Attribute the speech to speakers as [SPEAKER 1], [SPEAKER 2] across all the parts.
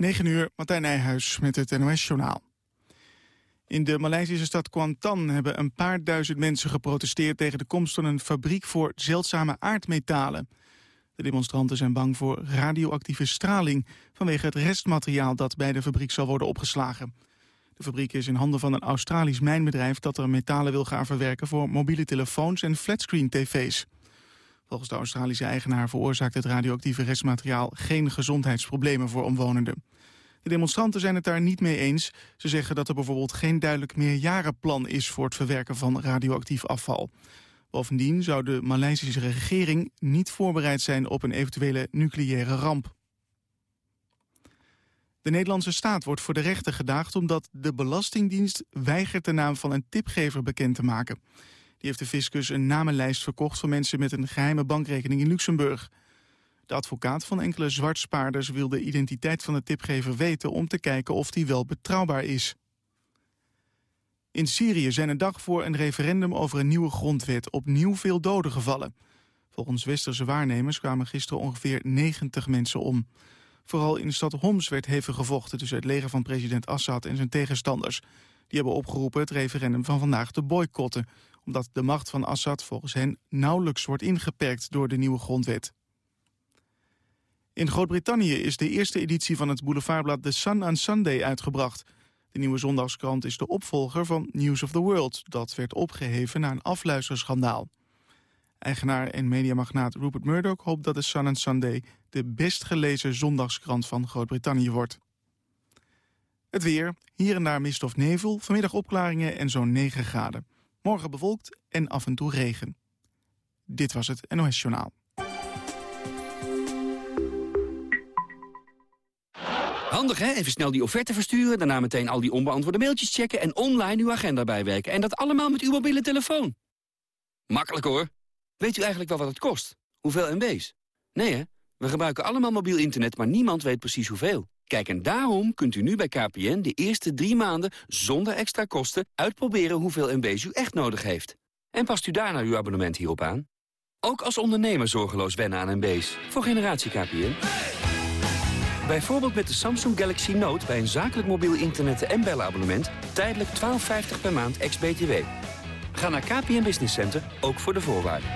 [SPEAKER 1] 9 uur, Martijn Nijhuis met het NOS-journaal. In de Maleisische stad Kuantan hebben een paar duizend mensen geprotesteerd... tegen de komst van een fabriek voor zeldzame aardmetalen. De demonstranten zijn bang voor radioactieve straling... vanwege het restmateriaal dat bij de fabriek zal worden opgeslagen. De fabriek is in handen van een Australisch mijnbedrijf... dat er metalen wil gaan verwerken voor mobiele telefoons en flatscreen-tv's. Volgens de Australische eigenaar veroorzaakt het radioactieve restmateriaal... geen gezondheidsproblemen voor omwonenden. De demonstranten zijn het daar niet mee eens. Ze zeggen dat er bijvoorbeeld geen duidelijk meerjarenplan is... voor het verwerken van radioactief afval. Bovendien zou de Maleisische regering niet voorbereid zijn... op een eventuele nucleaire ramp. De Nederlandse staat wordt voor de rechter gedaagd... omdat de Belastingdienst weigert de naam van een tipgever bekend te maken. Die heeft de fiscus een namenlijst verkocht... van mensen met een geheime bankrekening in Luxemburg... De advocaat van enkele zwartspaarders wil de identiteit van de tipgever weten... om te kijken of die wel betrouwbaar is. In Syrië zijn een dag voor een referendum over een nieuwe grondwet... opnieuw veel doden gevallen. Volgens westerse waarnemers kwamen gisteren ongeveer 90 mensen om. Vooral in de stad Homs werd hevig gevochten tussen het leger van president Assad en zijn tegenstanders. Die hebben opgeroepen het referendum van vandaag te boycotten... omdat de macht van Assad volgens hen nauwelijks wordt ingeperkt door de nieuwe grondwet. In Groot-Brittannië is de eerste editie van het boulevardblad The Sun on Sunday uitgebracht. De nieuwe zondagskrant is de opvolger van News of the World... dat werd opgeheven na een afluisterschandaal. Eigenaar en mediamagnaat Rupert Murdoch hoopt dat The Sun on Sunday... de best gelezen zondagskrant van Groot-Brittannië wordt. Het weer, hier en daar mist of nevel, vanmiddag opklaringen en zo'n 9 graden. Morgen bewolkt en af en toe regen. Dit was het NOS Journaal.
[SPEAKER 2] Handig hè? Even snel die offerte versturen, daarna meteen al die onbeantwoorde mailtjes checken... en online uw agenda bijwerken. En dat allemaal met uw mobiele telefoon. Makkelijk hoor. Weet u eigenlijk wel wat het kost? Hoeveel MB's? Nee hè? We gebruiken allemaal mobiel internet, maar niemand weet precies hoeveel. Kijk, en daarom kunt u nu bij KPN de eerste drie maanden zonder extra kosten... uitproberen hoeveel MB's u echt nodig heeft. En past u daarna uw abonnement hierop aan? Ook als ondernemer zorgeloos wennen aan MB's. Voor generatie KPN. Bijvoorbeeld met de Samsung Galaxy Note bij een zakelijk mobiel internet- en bellenabonnement... tijdelijk 12,50 per maand ex-BTW. Ga naar KPN Business Center, ook voor de voorwaarden.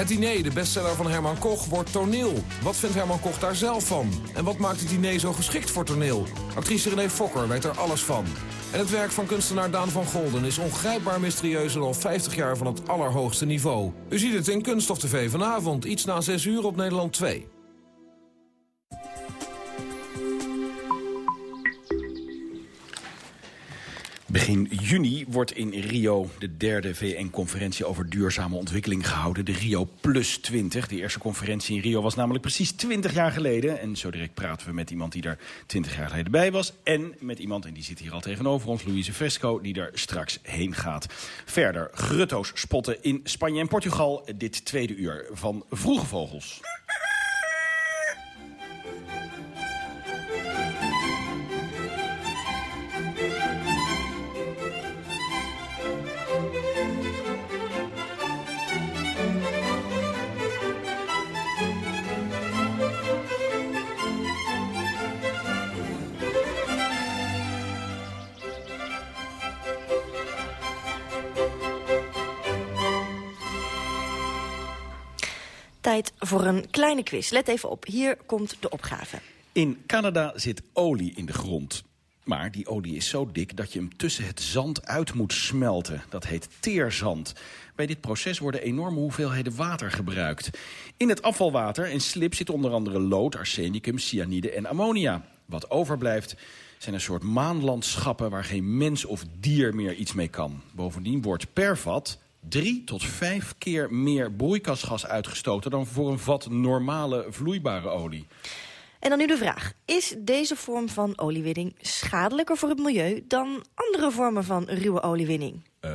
[SPEAKER 3] Het diner, de bestseller van Herman Koch, wordt toneel. Wat vindt Herman Koch daar zelf van? En wat maakt het diner zo geschikt voor toneel? Actrice René Fokker weet er alles van. En het werk van kunstenaar Daan van Golden is ongrijpbaar mysterieus... en al 50 jaar van het allerhoogste niveau. U ziet het in Kunststof TV vanavond, iets na 6 uur op Nederland 2.
[SPEAKER 4] Begin juni wordt in Rio de derde VN-conferentie over duurzame ontwikkeling gehouden. De Rio Plus 20. De eerste conferentie in Rio was namelijk precies 20 jaar geleden. En zo direct praten we met iemand die er 20 jaar geleden bij was. En met iemand, en die zit hier al tegenover ons, Louise Fresco, die er straks heen gaat. Verder grutto's spotten in Spanje en Portugal. Dit tweede uur van Vroege Vogels.
[SPEAKER 5] Tijd voor een kleine quiz. Let even op, hier komt de opgave.
[SPEAKER 4] In Canada zit olie in de grond. Maar die olie is zo dik dat je hem tussen het zand uit moet smelten. Dat heet teerzand. Bij dit proces worden enorme hoeveelheden water gebruikt. In het afvalwater en slip zit onder andere lood, arsenicum, cyanide en ammonia. Wat overblijft zijn een soort maanlandschappen waar geen mens of dier meer iets mee kan. Bovendien wordt per vat drie tot vijf keer meer broeikasgas uitgestoten... dan voor een vat normale vloeibare olie.
[SPEAKER 5] En dan nu de vraag. Is deze vorm van oliewinning schadelijker voor het milieu... dan andere vormen van ruwe oliewinning?
[SPEAKER 4] Uh...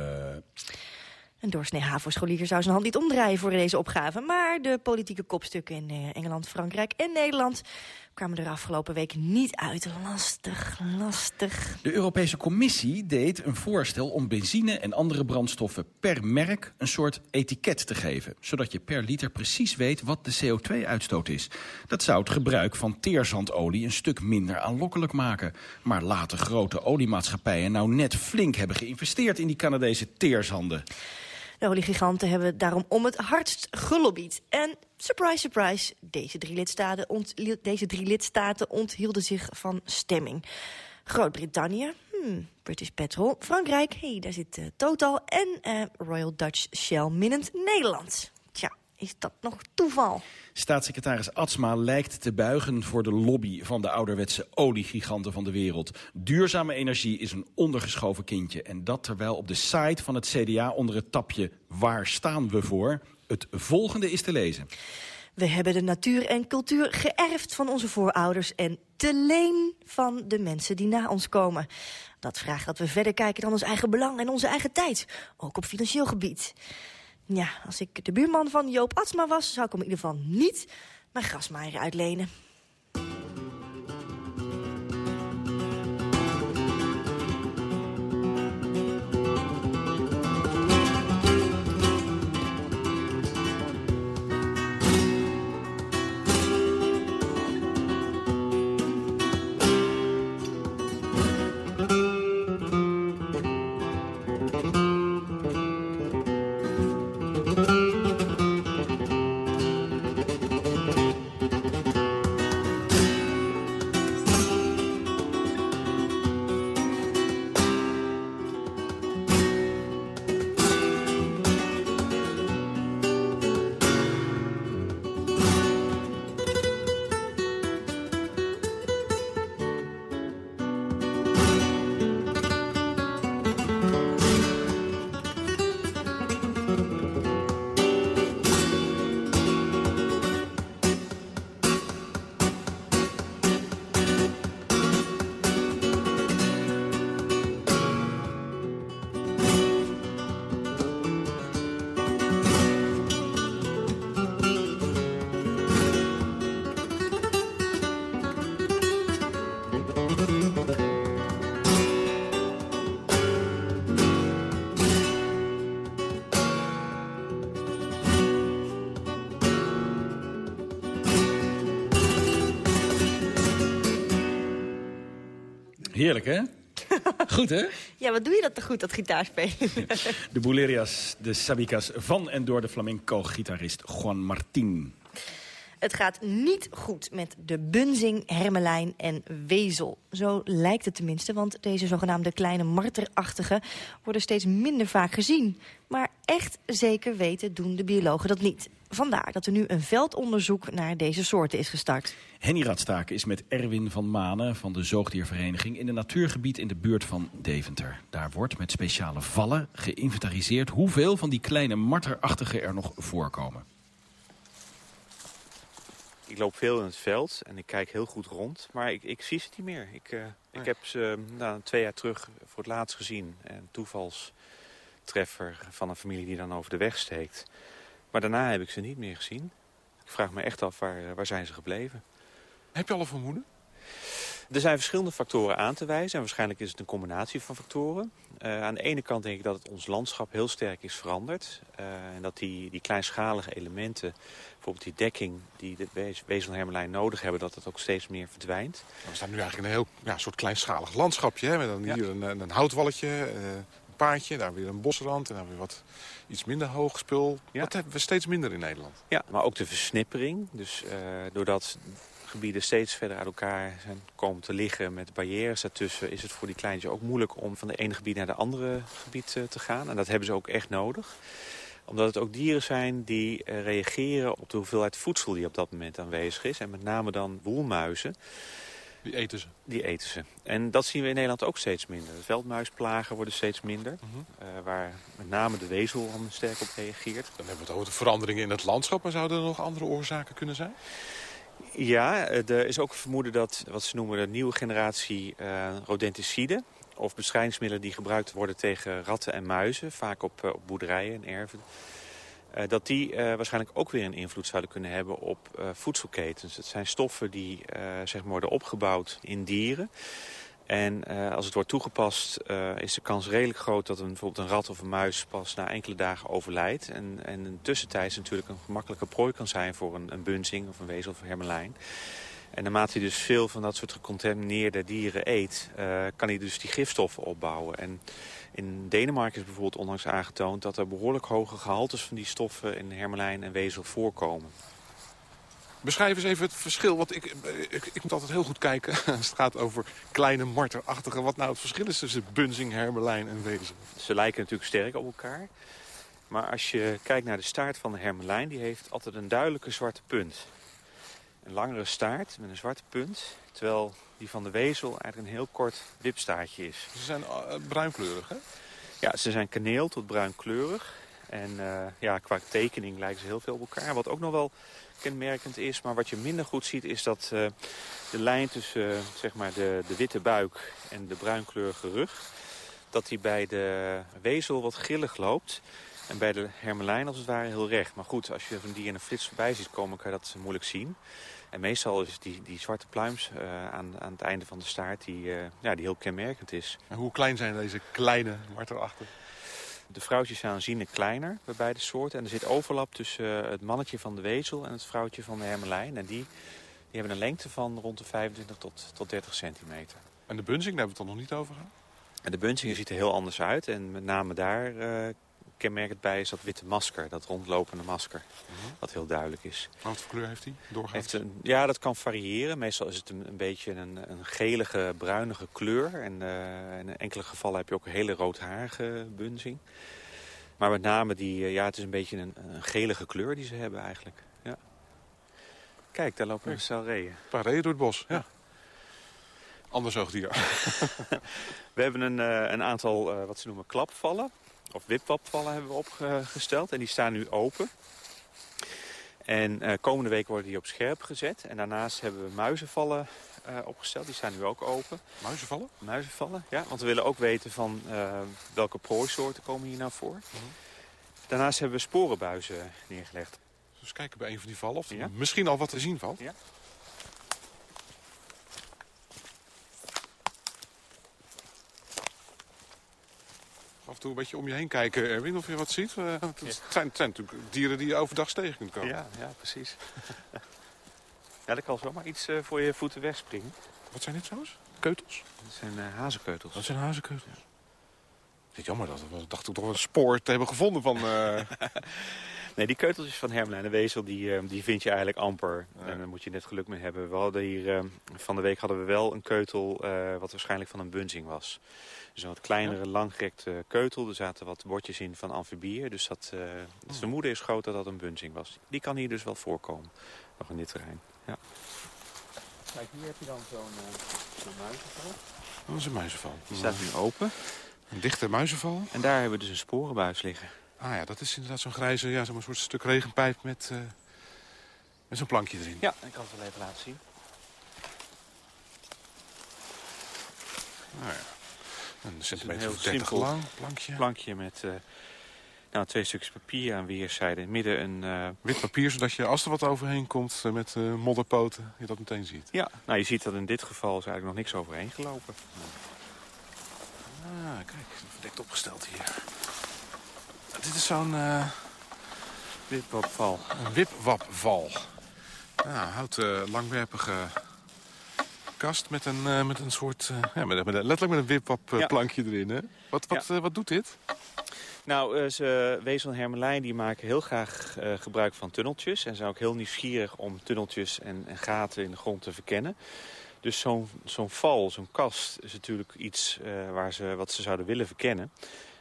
[SPEAKER 5] Een doorsnee HAVO-scholier zou zijn hand niet omdraaien voor deze opgave. Maar de politieke kopstukken in Engeland, Frankrijk en Nederland kwamen er afgelopen week niet uit. Lastig, lastig.
[SPEAKER 4] De Europese Commissie deed een voorstel om benzine en andere brandstoffen per merk een soort etiket te geven. Zodat je per liter precies weet wat de CO2-uitstoot is. Dat zou het gebruik van teerzandolie een stuk minder aanlokkelijk maken. Maar laten grote oliemaatschappijen nou net flink hebben geïnvesteerd in die Canadese teerzanden.
[SPEAKER 5] De oliegiganten hebben daarom om het hardst gelobbyd. En surprise, surprise, deze drie lidstaten, deze drie lidstaten onthielden zich van stemming. Groot-Brittannië, hmm, British Petrol, Frankrijk, hey, daar zit uh, Total en uh, Royal Dutch Shell minnend Nederland. Tja, is dat nog toeval?
[SPEAKER 4] Staatssecretaris Atsma lijkt te buigen voor de lobby van de ouderwetse oliegiganten van de wereld. Duurzame energie is een ondergeschoven kindje. En dat terwijl op de site van het CDA onder het tapje Waar staan we voor? Het volgende is te lezen.
[SPEAKER 5] We hebben de natuur en cultuur geërfd van onze voorouders... en te leen van de mensen die na ons komen. Dat vraagt dat we verder kijken dan ons eigen belang en onze eigen tijd. Ook op financieel gebied. Ja, als ik de buurman van Joop Atsma was... zou ik hem in ieder geval niet mijn grasmaaier uitlenen.
[SPEAKER 4] Heerlijk, hè? Goed, hè?
[SPEAKER 5] Ja, wat doe je dat te goed, dat gitaarspelen?
[SPEAKER 4] De Boulerias, de Sabicas van en door de flamenco-gitarist Juan Martín.
[SPEAKER 5] Het gaat niet goed met de bunzing, hermelijn en wezel. Zo lijkt het tenminste, want deze zogenaamde kleine marterachtigen worden steeds minder vaak gezien. Maar echt zeker weten doen de biologen dat niet. Vandaar dat er nu een veldonderzoek naar deze soorten is gestart.
[SPEAKER 4] Henny Radstaken is met Erwin van Manen van de Zoogdiervereniging... in een natuurgebied in de buurt van Deventer. Daar wordt met speciale vallen geïnventariseerd... hoeveel van die kleine marterachtigen er nog voorkomen.
[SPEAKER 6] Ik loop veel in het veld en ik kijk heel goed rond, maar ik, ik zie ze niet meer. Ik, uh, ik heb ze nou, twee jaar terug voor het laatst gezien. Een toevalstreffer van een familie die dan over de weg steekt. Maar daarna heb ik ze niet meer gezien. Ik vraag me echt af, waar, waar zijn ze gebleven?
[SPEAKER 7] Heb je al een vermoeden?
[SPEAKER 6] Er zijn verschillende factoren aan te wijzen. En waarschijnlijk is het een combinatie van factoren. Uh, aan de ene kant denk ik dat het ons landschap heel sterk is veranderd. Uh, en dat die, die kleinschalige elementen, bijvoorbeeld die dekking... die de wezelhermelijn nodig hebben, dat het ook steeds meer verdwijnt.
[SPEAKER 7] We staan nu eigenlijk in een heel ja, soort kleinschalig landschapje. Hè? Met dan hier ja. een, een, houtwalletje, uh, paadje, daar weer een bosrand... en dan weer wat iets minder hoog spul. Ja. Dat hebben we steeds minder in Nederland.
[SPEAKER 6] Ja, maar ook de versnippering. Dus doordat gebieden steeds verder uit elkaar zijn komen te liggen met barrières daartussen... is het voor die kleintjes ook moeilijk om van de ene gebied naar de andere gebied te gaan. En dat hebben ze ook echt nodig omdat het ook dieren zijn die reageren op de hoeveelheid voedsel die op dat moment aanwezig is. En met name dan woelmuizen.
[SPEAKER 7] Die eten ze?
[SPEAKER 6] Die eten ze. En dat zien we in Nederland ook steeds minder. De veldmuisplagen worden steeds minder. -huh. uh, waar met name de wezel sterk op reageert.
[SPEAKER 7] Dan hebben we het over de veranderingen in het landschap. Maar zouden er nog andere oorzaken kunnen zijn?
[SPEAKER 6] Ja, er is ook vermoeden dat wat ze noemen de nieuwe generatie uh, rodenticiden... of bestrijdingsmiddelen die gebruikt worden tegen ratten en muizen... vaak op, op boerderijen en erven... Uh, dat die uh, waarschijnlijk ook weer een invloed zouden kunnen hebben op uh, voedselketens. Het zijn stoffen die zeg maar worden opgebouwd in dieren. En als het wordt toegepast is de kans redelijk groot dat een, bijvoorbeeld een rat of een muis pas na enkele dagen overlijdt. En, en in tussentijd natuurlijk een gemakkelijke prooi kan zijn voor een, een bunzing of een wezel of een hermelijn. En naarmate hij dus veel van dat soort gecontamineerde dieren eet, kan hij dus die gifstoffen opbouwen. En in Denemarken is bijvoorbeeld onlangs aangetoond dat er behoorlijk hoge gehaltes van die stoffen in hermelijn en wezel voorkomen.
[SPEAKER 7] Beschrijf eens even het verschil, want ik, ik, ik moet altijd heel goed kijken als het gaat over kleine marterachtige. Wat nou het verschil is tussen bunzing, hermelijn en wezel.
[SPEAKER 6] Ze lijken natuurlijk sterk op elkaar. Maar als je kijkt naar de staart van de hermelijn, die heeft altijd een duidelijke zwarte punt. Een langere staart met een zwarte punt, terwijl die van de wezel eigenlijk een heel kort wipstaartje is.
[SPEAKER 7] Ze zijn uh, bruinkleurig, hè?
[SPEAKER 6] Ja, ze zijn kaneel tot bruinkleurig. En uh, ja, qua tekening lijken ze heel veel op elkaar. Wat ook nog wel kenmerkend is, maar wat je minder goed ziet... is dat uh, de lijn tussen zeg maar de, de witte buik en de bruinkleurige rug... dat die bij de wezel wat grillig loopt... En bij de hermelijn als het ware heel recht. Maar goed, als je van die in een flits voorbij ziet komen, kan je dat moeilijk zien. En meestal is die, die zwarte pluims uh, aan, aan het einde van de staart die, uh, ja, die heel kenmerkend is.
[SPEAKER 7] En hoe klein zijn deze kleine marterachten?
[SPEAKER 6] De vrouwtjes zijn aanzienlijk kleiner bij beide soorten. En er zit overlap tussen uh, het mannetje van de wezel en het vrouwtje van de hermelijn. En die, die hebben een lengte van rond de 25 tot, tot 30 centimeter.
[SPEAKER 7] En de bunzing, daar hebben we het dan nog niet over gehad?
[SPEAKER 6] En de bunzing ziet er heel anders uit. En met name daar kenmerkend bij is dat witte masker, dat rondlopende masker. -huh. Wat heel duidelijk is.
[SPEAKER 7] Wat voor kleur heeft hij doorgaans?
[SPEAKER 6] Heeft een, ja, dat kan variëren. Meestal is het een, een beetje een, een gelige, bruinige kleur. En uh, in enkele gevallen heb je ook een hele roodharige bunzing. Maar met name, die, uh, ja, het is een beetje een, een, gelige kleur die ze hebben eigenlijk. Ja. Kijk, daar lopen een stel reeën.
[SPEAKER 7] Een paar reeën door het bos, ja. Ander zoogdier.
[SPEAKER 6] We hebben een, uh, een aantal, wat ze noemen, klapvallen of wipwapvallen hebben we opgesteld. En die staan nu open. En uh, komende week worden die op scherp gezet. En daarnaast hebben we muizenvallen uh, opgesteld. Die staan nu ook open.
[SPEAKER 7] Muizenvallen?
[SPEAKER 6] Muizenvallen, ja. Want we willen ook weten van uh, welke prooisoorten komen hier nou voor. -huh. Daarnaast hebben we sporenbuizen neergelegd.
[SPEAKER 7] Dus kijken bij een van die vallen of er ja. misschien al wat te zien valt.
[SPEAKER 6] Ja.
[SPEAKER 7] Af en toe een beetje om je heen kijken, Erwin, of je wat ziet. Uh, het, ja. zijn, het zijn natuurlijk dieren die je overdag tegen kunt komen.
[SPEAKER 6] Ja, ja precies. ja, dat kan zomaar iets uh, voor je voeten wegspringen.
[SPEAKER 7] Wat zijn dit trouwens? Keutels?
[SPEAKER 6] Dat zijn uh, hazenkeutels.
[SPEAKER 7] Dat zijn hazenkeutels. Ja. Het is jammer dat we dachten toch een spoor te hebben gevonden van...
[SPEAKER 6] nee, die keuteltjes van Hermelijn en Wezel, die, die vind je eigenlijk amper. Ja. En daar moet je net geluk mee hebben. We hadden hier, van de week hadden we wel een keutel wat waarschijnlijk van een bunzing was. Dus een wat kleinere, ja. langgerekte keutel. Er zaten wat bordjes in van amfibieën. Dus dat, uh, het oh. vermoeden is groot dat dat een bunzing was. Die kan hier dus wel voorkomen. Nog in dit terrein. Ja. Kijk, hier heb je dan zo'n uh, zo muizenval.
[SPEAKER 7] Oh, dat is een muizenval.
[SPEAKER 6] Die staat nu open.
[SPEAKER 7] Een dichte muizenval.
[SPEAKER 6] En daar hebben we dus een sporenbuis liggen.
[SPEAKER 7] Ah ja, dat is inderdaad zo'n grijze, ja, zo'n soort stuk regenpijp met, uh, met zo'n plankje erin.
[SPEAKER 6] Ja, ik kan het wel even laten zien.
[SPEAKER 7] Nou ja. Een centimeter of 30 lang plankje.
[SPEAKER 6] plankje met uh, nou, twee stukjes papier aan weerszijden. In midden een... Uh...
[SPEAKER 7] Wit papier, zodat je als er wat overheen komt uh, met uh, modderpoten, je dat meteen ziet.
[SPEAKER 6] Ja, nou je ziet dat in dit geval is eigenlijk nog niks overheen gelopen.
[SPEAKER 7] Ah, kijk, verdekt opgesteld hier. Dit is zo'n...
[SPEAKER 6] Wipwapval.
[SPEAKER 7] Een wipwapval. Nou, houdt langwerpige kast met een, uh, met een soort, uh, ja, met, met, letterlijk met een wipwap ja. plankje erin. Hè? Wat, wat, ja. wat doet dit?
[SPEAKER 6] Nou, ze, Wezel en Hermelijn die maken heel graag gebruik van tunneltjes. En zijn ook heel nieuwsgierig om tunneltjes en, en gaten in de grond te verkennen. Dus zo'n zo'n val, zo'n kast, is natuurlijk iets waar ze, wat ze zouden willen verkennen.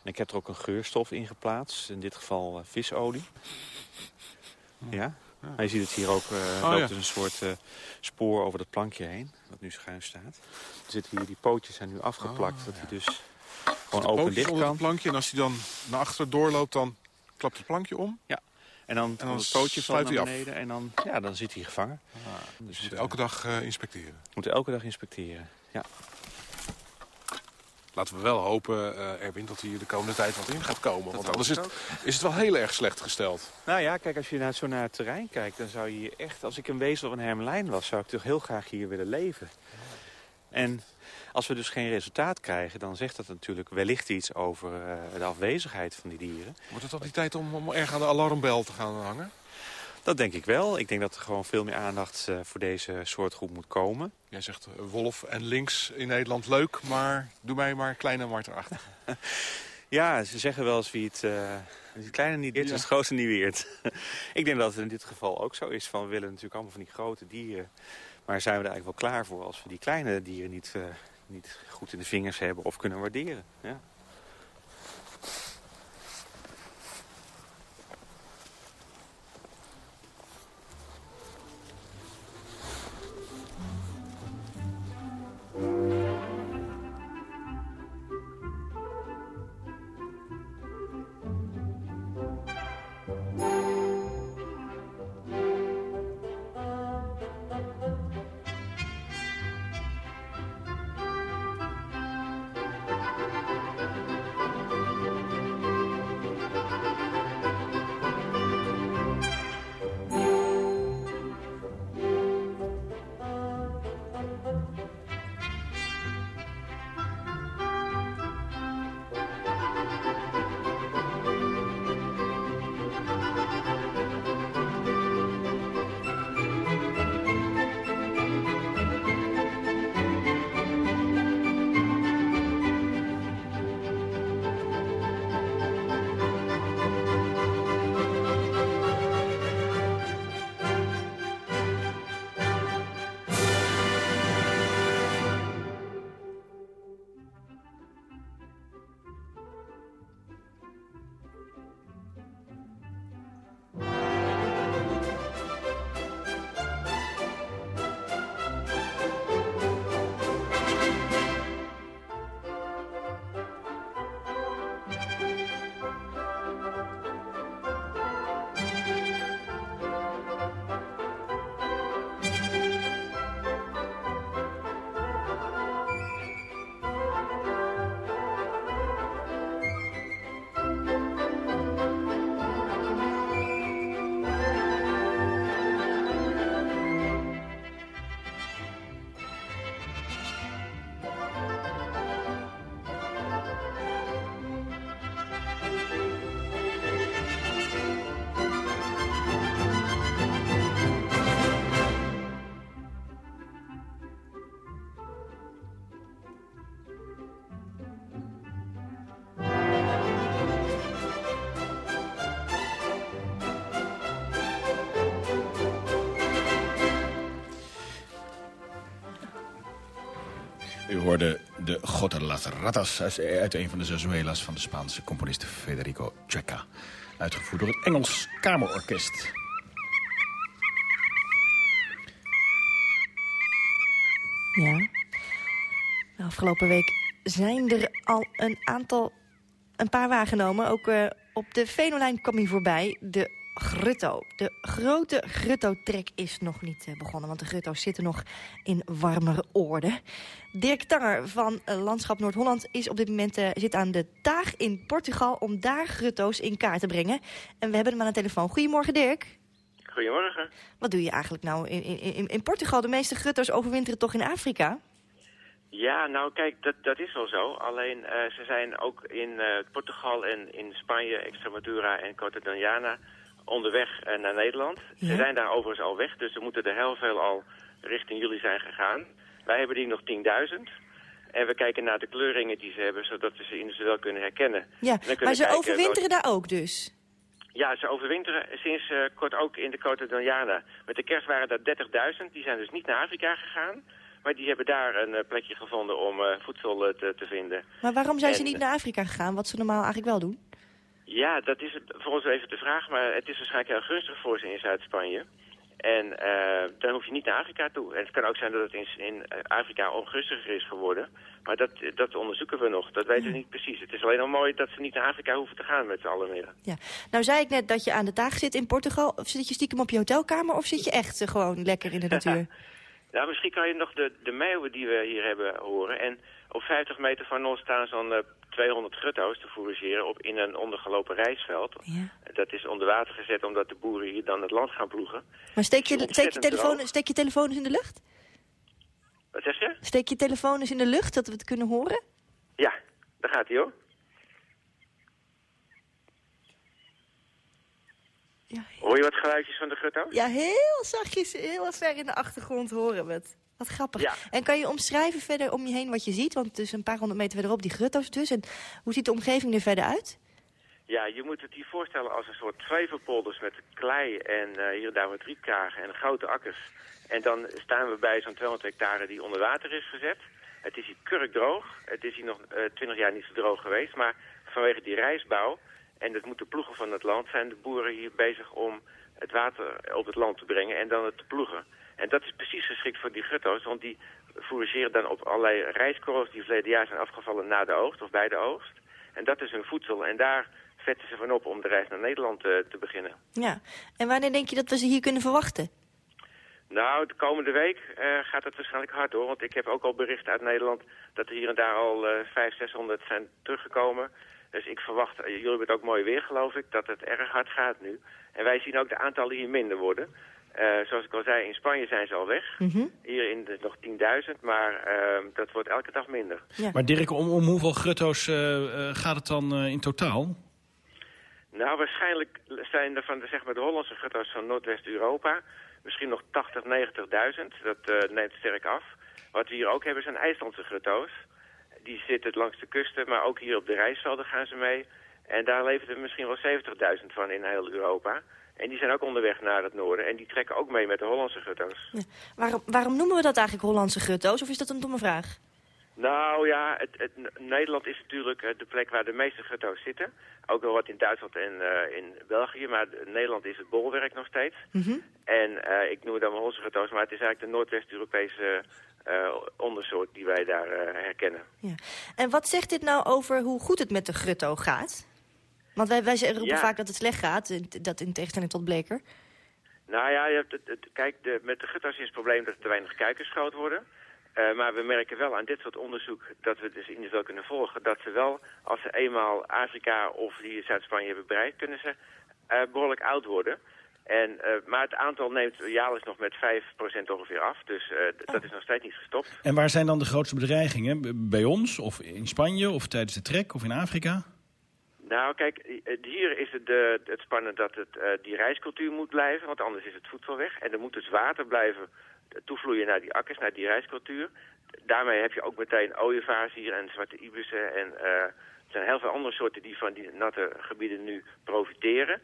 [SPEAKER 6] En ik heb er ook een geurstof in geplaatst. In dit geval visolie. Ja, ja. Je ziet het hier ook, uh, oh, loopt ja. dus een soort uh, spoor over dat plankje heen, wat nu schuin staat. Er zitten hier, die pootjes zijn nu afgeplakt, oh, dat hij dus gewoon open dicht kan.
[SPEAKER 7] Het plankje en als hij dan naar achteren doorloopt, dan klapt het plankje om?
[SPEAKER 6] Ja. En dan, en dan het pootje van naar beneden af. en dan, ja, dan zit hij gevangen.
[SPEAKER 7] Ah, dus, dus moet elke dag uh, inspecteren?
[SPEAKER 6] Moet elke dag inspecteren, ja.
[SPEAKER 7] Laten we wel hopen, Erwin, dat hier de komende tijd wat in gaat komen. want anders is het, is het wel heel erg slecht gesteld.
[SPEAKER 6] Nou ja, kijk, als je naar, zo naar het terrein kijkt... dan zou je hier echt, als ik een wezel of een hermelijn was... zou ik toch heel graag hier willen leven. En als we dus geen resultaat krijgen, dan zegt dat natuurlijk wellicht iets over de afwezigheid van die dieren.
[SPEAKER 7] Wordt het toch die tijd om, om erg aan de alarmbel te gaan hangen?
[SPEAKER 6] Dat denk ik wel. Ik denk dat er gewoon veel meer aandacht uh, voor deze soortgroep moet komen.
[SPEAKER 7] Jij zegt uh, wolf en links in Nederland leuk, maar doe mij maar kleine Mart erachter.
[SPEAKER 6] ja, ze zeggen wel eens wie het, uh, het kleine niet weert, ja. het grote niet weert. ik denk dat het in dit geval ook zo is. Van, we willen natuurlijk allemaal van die grote dieren. Maar zijn we er eigenlijk wel klaar voor als we die kleine dieren niet, niet goed in de vingers hebben of kunnen waarderen? Ja.
[SPEAKER 4] De Jota las Ratas uit een van de Zazuelas van de Spaanse componist Federico Checa. Uitgevoerd door het Engels Kamerorkest.
[SPEAKER 5] Ja. De afgelopen week zijn er al een aantal, een paar waargenomen. Ook uh, op de Venolijn kwam hij voorbij. De Grutto. De grote Grutto-trek is nog niet uh, begonnen, want de Grutto's zitten nog in warmere orde. Dirk Tanger van uh, Landschap Noord-Holland is op dit moment uh, zit aan de Taag in Portugal om daar Grutto's in kaart te brengen. En we hebben hem aan de telefoon. Goedemorgen Dirk.
[SPEAKER 8] Goedemorgen.
[SPEAKER 5] Wat doe je eigenlijk nou in, in, in Portugal? De meeste Grutto's overwinteren toch in Afrika?
[SPEAKER 8] Ja, nou kijk, dat, dat is wel zo. Alleen uh, ze zijn ook in uh, Portugal en in Spanje, Extremadura en Doñana onderweg uh, naar Nederland. Ja? Ze zijn daar overigens al weg, dus ze moeten er heel veel al richting jullie zijn gegaan. Wij hebben die nog 10.000. En we kijken naar de kleuringen die ze hebben, zodat we ze individueel kunnen herkennen.
[SPEAKER 5] Ja, maar ze kijken, overwinteren daar ook dus?
[SPEAKER 8] Ja, ze overwinteren sinds uh, kort ook in de Cota Doñana. Met de kerst waren dat 30.000, die zijn dus niet naar Afrika gegaan. Maar die hebben daar een uh, plekje gevonden om uh, voedsel te, te, vinden.
[SPEAKER 5] Maar waarom zijn en, ze niet naar Afrika gegaan, wat ze normaal eigenlijk wel doen?
[SPEAKER 8] Ja, dat is voor ons even de vraag, maar het is waarschijnlijk heel gunstig voor ze in Zuid-Spanje. En uh, dan hoef je niet naar Afrika toe. En het kan ook zijn dat het in, in Afrika ongunstiger is geworden. Maar dat, dat onderzoeken we nog. Dat weten we niet precies. Het is alleen al mooi dat ze niet naar Afrika hoeven te gaan met z'n allen meer.
[SPEAKER 5] Ja. Nou zei ik net dat je aan de taag zit in Portugal. Of zit je stiekem op je hotelkamer of zit je echt uh, gewoon lekker in de natuur?
[SPEAKER 8] nou, misschien kan je nog de, de meeuwen die we hier hebben horen. En Op 50 meter van ons staan zo'n 200 gutto's te fourageren op in een ondergelopen rijsveld.
[SPEAKER 5] Ja.
[SPEAKER 8] Dat is onder water gezet omdat de boeren hier dan het land gaan ploegen.
[SPEAKER 5] Maar steek je, steek, je telefoon,
[SPEAKER 8] droog.
[SPEAKER 5] steek je telefoon eens in de lucht?
[SPEAKER 8] Wat zeg je?
[SPEAKER 5] Steek je telefoon eens in de lucht, dat we het kunnen horen?
[SPEAKER 8] Ja, daar gaat hij hoor.
[SPEAKER 5] Ja,
[SPEAKER 8] Hoor je wat geluidjes van de gutto's?
[SPEAKER 5] ja heel zachtjes, heel ver in de achtergrond horen we het. Wat grappig.
[SPEAKER 8] Ja.
[SPEAKER 5] En kan je omschrijven verder om je heen wat je ziet? Want het is een paar honderd meter verderop die grutto's dus. En hoe ziet de omgeving er verder uit?
[SPEAKER 8] Ja, je moet het je voorstellen als een soort zweverpolders met klei en eh, hier en daar wat rietkragen en grote akkers. En dan staan we bij zo'n 200 hectare die onder water is gezet. Het is hier kurkdroog. Het is hier nog eh, 20 jaar niet zo droog geweest, maar vanwege die rijsbouw en het moeten ploegen van het land zijn de boeren hier bezig om het water op het land te brengen en dan het te ploegen. En dat is precies geschikt voor die gutto's, want die fourageren dan op allerlei rijstkorrels die verleden jaar zijn afgevallen na de oogst of bij de oogst. En dat is hun voedsel en daar vetten ze van op om de reis naar Nederland eh, te beginnen.
[SPEAKER 5] Ja. En wanneer denk je dat we ze hier kunnen verwachten?
[SPEAKER 8] Nou, de komende week eh, gaat het waarschijnlijk hard hoor. Want ik heb ook al berichten uit Nederland dat er hier en daar al eh 500, 600 zijn teruggekomen. Dus ik verwacht, eh, jullie hebben het ook mooi weer geloof ik, dat het erg hard gaat nu. En wij zien ook de aantallen hier minder worden. Eh, zoals ik al zei, in Spanje zijn ze al weg.
[SPEAKER 5] Mhm.
[SPEAKER 8] Hier in de, nog 10.000, maar eh, dat wordt elke dag minder.
[SPEAKER 4] Maar Dirk, om, om hoeveel grutto's eh, eh, gaat het dan eh, in totaal?
[SPEAKER 8] Nou, waarschijnlijk zijn er van de, zeg maar, de Hollandse gutto's van Noordwest-Europa misschien nog 80, 90.000. Dat eh, neemt sterk af. Wat we hier ook hebben zijn IJslandse gutto's. Die zitten langs de kusten, maar ook hier op de rijsvelden gaan ze mee. En daar leven er misschien wel 70.000 van in heel Europa. En die zijn ook onderweg naar het noorden. En die trekken ook mee met de Hollandse gutto's.
[SPEAKER 5] Ja. Waarom, waarom noemen we dat eigenlijk Hollandse grutto's? Of is dat een domme vraag?
[SPEAKER 8] Nou ja, het, het, Nederland is natuurlijk eh, de plek waar de meeste gutto's zitten. Ook wel wat in Duitsland en eh, in België, maar de- Nederland is het bolwerk nog steeds.
[SPEAKER 5] Mhm.
[SPEAKER 8] En eh, ik noem het dan wel onze gutto's, maar het is eigenlijk de Noordwest-Europese eh, ondersoort die wij daar herkennen.
[SPEAKER 5] Ja. En wat zegt dit nou over hoe goed het met de grutto gaat? Want wij, wij roepen
[SPEAKER 8] Ja.
[SPEAKER 5] vaak dat het slecht gaat, dat in tegenstelling tot Bleker.
[SPEAKER 8] Nou ja, je hebt het, het- kijk, de, met de gutto's is het probleem dat er te weinig kuikens groot worden. Eh, maar we merken wel aan dit soort onderzoek dat we dus individueel kunnen volgen... dat ze wel, als ze eenmaal Afrika of die Zuid-Spanje hebben bereikt... kunnen ze eh, behoorlijk oud worden. En, eh, maar het aantal neemt jaarlijks nog met 5% ongeveer af. Dus eh, dat is nog steeds niet gestopt.
[SPEAKER 4] En waar zijn dan de grootste bedreigingen? Bij ons, of in Spanje, of tijdens de trek, of in Afrika?
[SPEAKER 8] Nou, kijk, eh, hier is het, eh, het spannend dat het, eh, die rijscultuur moet blijven, want anders is het voedsel weg. En er moet dus water blijven toevloeien naar die akkers, naar die rijscultuur. Daarmee heb je ook meteen ooievaars hier en zwarte ibissen. En eh, er zijn heel veel andere soorten die van die natte gebieden nu profiteren.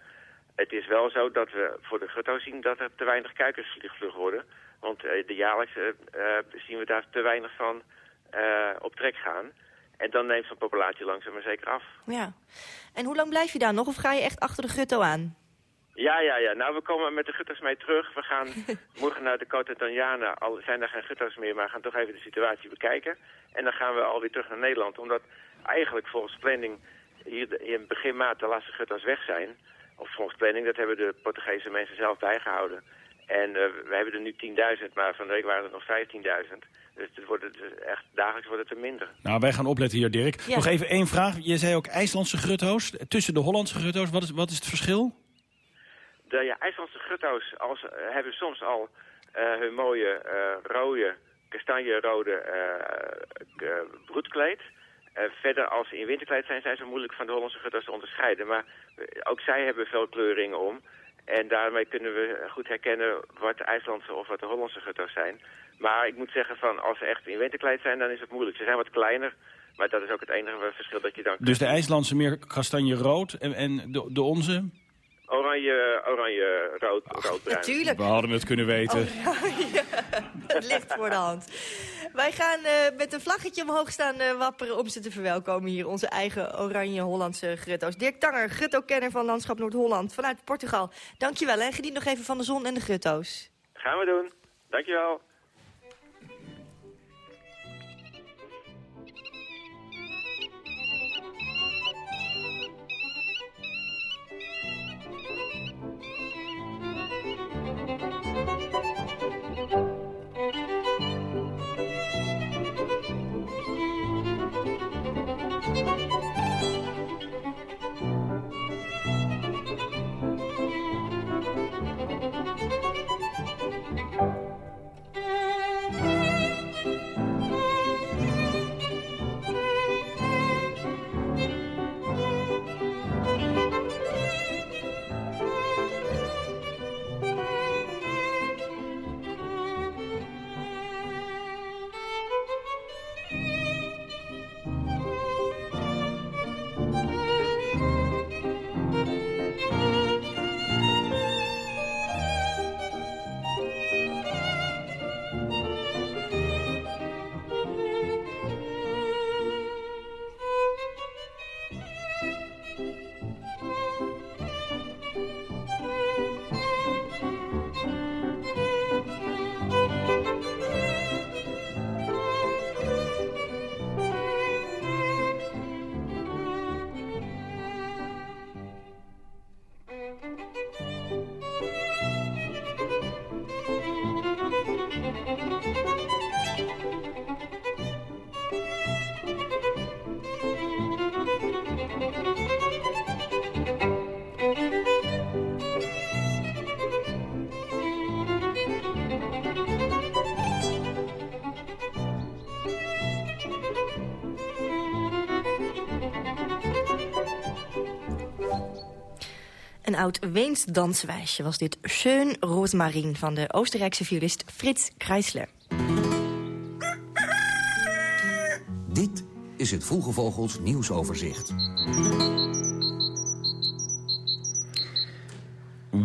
[SPEAKER 8] Het is wel zo dat we voor de gutto zien dat er te weinig kuikens worden. Want de jaarlijks zien we daar te weinig van op trek gaan. En dan neemt zo'n populatie langzaam maar zeker af.
[SPEAKER 5] Ja. En hoe lang blijf je daar nog of ga je echt achter de grutto aan?
[SPEAKER 8] Ja, ja, ja. Nou, we komen met de gutters mee terug. We gaan morgen naar de Cota Tanjana. Al zijn er geen gutters meer, maar gaan toch even de situatie bekijken. En dan gaan we alweer terug naar Nederland. Omdat eigenlijk volgens planning hier in begin maart de laatste gutters weg zijn. Of volgens planning, dat hebben de Portugese mensen zelf bijgehouden. En eh, we hebben er nu 10.000, maar van de week waren er nog 15.000. Dus het wordt het echt, dagelijks wordt het er minder.
[SPEAKER 4] Nou, wij gaan opletten hier, Dirk.
[SPEAKER 5] Ja.
[SPEAKER 4] Nog even één vraag. Je zei ook IJslandse grutto's. Tussen de Hollandse grutto's, wat is, wat is het verschil?
[SPEAKER 8] De ja, IJslandse gutto's als, hebben soms al eh, hun mooie eh, rode, kastanjerode eh eh, broedkleed. Eh, verder, als ze in winterkleed zijn, zijn ze moeilijk van de Hollandse gutto's te onderscheiden. Maar ook zij hebben veel kleuringen om. En daarmee kunnen we goed herkennen wat de IJslandse of wat de Hollandse gutto's zijn. Maar ik moet zeggen, van als ze echt in winterkleed zijn, dan is het moeilijk. Ze zijn wat kleiner, maar dat is ook het enige verschil dat je dan...
[SPEAKER 4] Dus de IJslandse meer kastanje-rood en, en de, de onze?
[SPEAKER 8] Oranje, oranje, rood, roodbruin.
[SPEAKER 5] Natuurlijk.
[SPEAKER 4] We hadden het kunnen weten.
[SPEAKER 5] Het ligt voor de hand. Wij gaan eh, met een vlaggetje omhoog staan eh, wapperen om ze te verwelkomen hier. Onze eigen oranje Hollandse grutto's. Dirk Tanger, grutto-kenner van Landschap Noord-Holland vanuit Portugal. Dankjewel en geniet nog even van de zon en de grutto's.
[SPEAKER 8] Gaan we doen. Dankjewel.
[SPEAKER 5] Een oud Weens danswijsje was dit Schön Rosmarin van de Oostenrijkse violist Frits Kreisler.
[SPEAKER 9] Dit is het Vroege Vogels nieuwsoverzicht.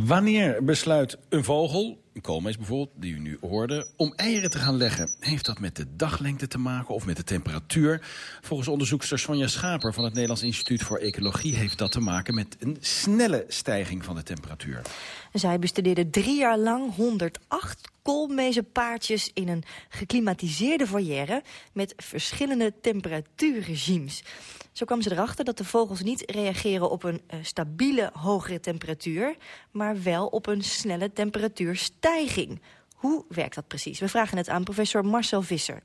[SPEAKER 4] Wanneer besluit een vogel, een koolmees bijvoorbeeld, die u nu hoorde... om eieren te gaan leggen? Heeft dat met de daglengte te maken of met de temperatuur? Volgens onderzoekster Sonja Schaper van het Nederlands Instituut voor Ecologie... heeft dat te maken met een snelle stijging van de temperatuur.
[SPEAKER 5] Zij bestudeerde drie jaar lang 108 koolmezenpaardjes in een geklimatiseerde volière met verschillende temperatuurregimes. Zo kwam ze erachter dat de vogels niet reageren op een uh, stabiele hogere temperatuur, maar wel op een snelle temperatuurstijging. Hoe werkt dat precies? We vragen het aan professor Marcel Visser.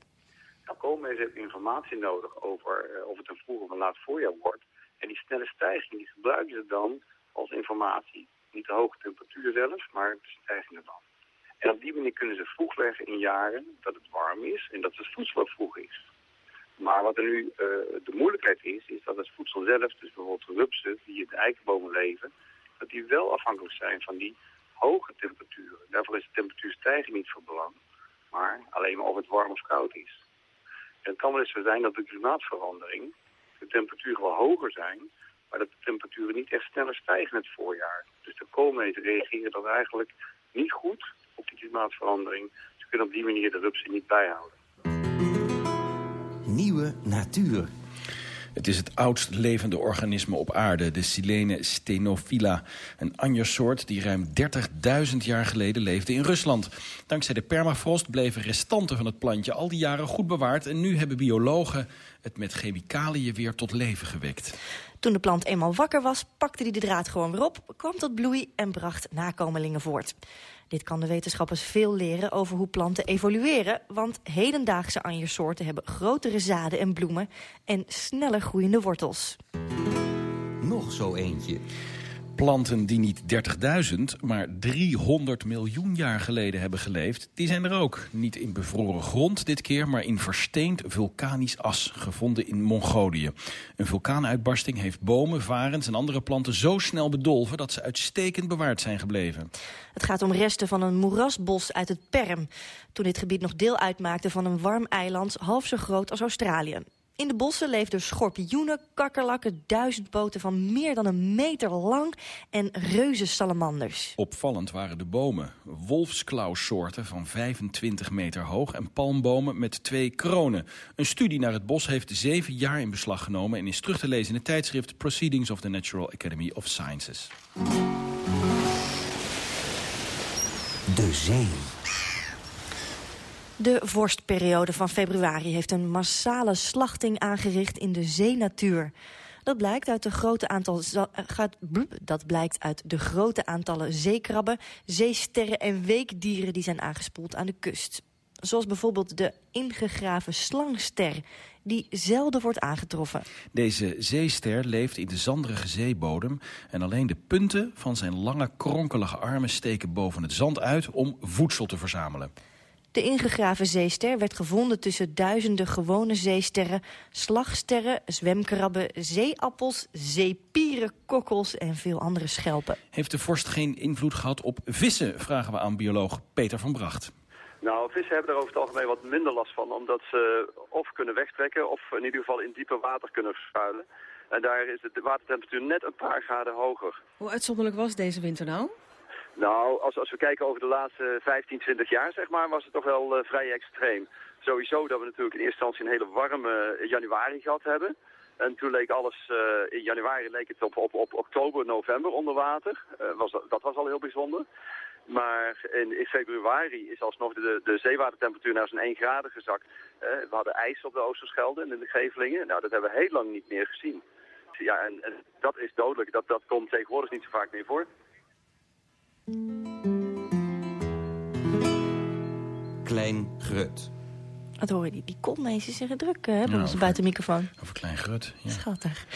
[SPEAKER 10] Nou, koolmezen hebben informatie nodig over uh, of het een vroeg of een laat voorjaar wordt. En die snelle stijging die gebruiken ze dan als informatie. Niet de hoge temperatuur zelf, maar de stijging ervan. En op die manier kunnen ze vroeg leggen in jaren dat het warm is en dat het voedsel wat vroeg is. Maar wat er nu uh, de moeilijkheid is, is dat het voedsel zelf, dus bijvoorbeeld rupsen die in de eikenbomen leven, dat die wel afhankelijk zijn van die hoge temperaturen. Daarvoor is de temperatuurstijging niet van belang, maar alleen maar of het warm of koud is. En het kan wel eens zo zijn dat de klimaatverandering de temperaturen wel hoger zijn, maar dat de temperaturen niet echt sneller stijgen in het voorjaar. Dus de koolmezen reageren dan eigenlijk niet goed op die klimaatverandering. Ze kunnen op die manier de rupsen niet bijhouden.
[SPEAKER 9] Nieuwe natuur.
[SPEAKER 4] Het is het oudst levende organisme op aarde, de Silene stenophila. Een anjersoort die ruim 30.000 jaar geleden leefde in Rusland. Dankzij de permafrost bleven restanten van het plantje al die jaren goed bewaard... en nu hebben biologen het met chemicaliën weer tot leven gewekt.
[SPEAKER 5] Toen de plant eenmaal wakker was, pakte hij de draad gewoon weer op... kwam tot bloei en bracht nakomelingen voort. Dit kan de wetenschappers veel leren over hoe planten evolueren... want hedendaagse anjersoorten hebben grotere zaden en bloemen... en sneller groeiende wortels.
[SPEAKER 9] Nog zo eentje.
[SPEAKER 4] Planten die niet 30.000, maar 300 miljoen jaar geleden hebben geleefd... die zijn er ook. Niet in bevroren grond dit keer, maar in versteend vulkanisch as... gevonden in Mongolië. Een vulkaanuitbarsting heeft bomen, varens en andere planten zo snel bedolven... dat ze uitstekend bewaard zijn gebleven.
[SPEAKER 5] Het gaat om resten van een moerasbos uit het Perm. Toen dit gebied nog deel uitmaakte van een warm eiland... half zo groot als Australië. In de bossen leefden schorpioenen, kakkerlakken, duizendpoten van meer dan een meter lang en reuzensalamanders.
[SPEAKER 4] Opvallend waren de bomen. Wolfsklauwsoorten van 25 meter hoog en palmbomen met twee kronen. Een studie naar het bos heeft zeven jaar in beslag genomen... en is terug te lezen in het tijdschrift Proceedings of the Natural Academy of Sciences.
[SPEAKER 9] De zee.
[SPEAKER 5] De vorstperiode van februari heeft een massale slachting aangericht in de zeenatuur. Dat blijkt uit de grote aantal gaat, dat blijkt uit de grote aantallen zeekrabben, zeesterren en weekdieren die zijn aangespoeld aan de kust. Zoals bijvoorbeeld de ingegraven slangster, die zelden wordt aangetroffen.
[SPEAKER 4] Deze zeester leeft in de zanderige zeebodem... en alleen de punten van zijn lange kronkelige armen steken boven het zand uit... om voedsel te verzamelen.
[SPEAKER 5] De ingegraven zeester werd gevonden tussen duizenden gewone zeesterren... slagsterren, zwemkrabben, zeeappels, zeepieren, kokkels en veel andere schelpen.
[SPEAKER 4] Heeft de vorst geen invloed gehad op vissen, vragen we aan bioloog Peter van Bracht.
[SPEAKER 10] Nou, vissen hebben er over het algemeen wat minder last van... omdat ze of kunnen wegtrekken of in ieder geval in diepe water kunnen verschuilen. En daar is de watertemperatuur net een paar graden hoger.
[SPEAKER 11] Hoe uitzonderlijk was deze winter nou?
[SPEAKER 10] Nou, als, als we kijken over de laatste 15, 20 jaar, zeg maar, was het toch wel uh, vrij extreem. Sowieso dat we natuurlijk in eerste instantie een hele warme januari gehad hebben. En toen leek alles, uh, in januari leek het op, op, op oktober, november onder water. Was, dat was al heel bijzonder. Maar in, februari is alsnog de, de zeewatertemperatuur naar zo'n 1 graden gezakt. we hadden ijs op de Oosterschelde en in de Gevelingen. Nou, dat hebben we heel lang niet meer gezien. Ja, en, en dat is dodelijk. Dat, dat komt tegenwoordig niet zo vaak meer voor.
[SPEAKER 9] Klein Grut.
[SPEAKER 5] Wat hoor je, die, die koolmezen druk uh, hebben ja, onze buiten microfoon.
[SPEAKER 4] Over Klein Grut, ja.
[SPEAKER 5] Schattig.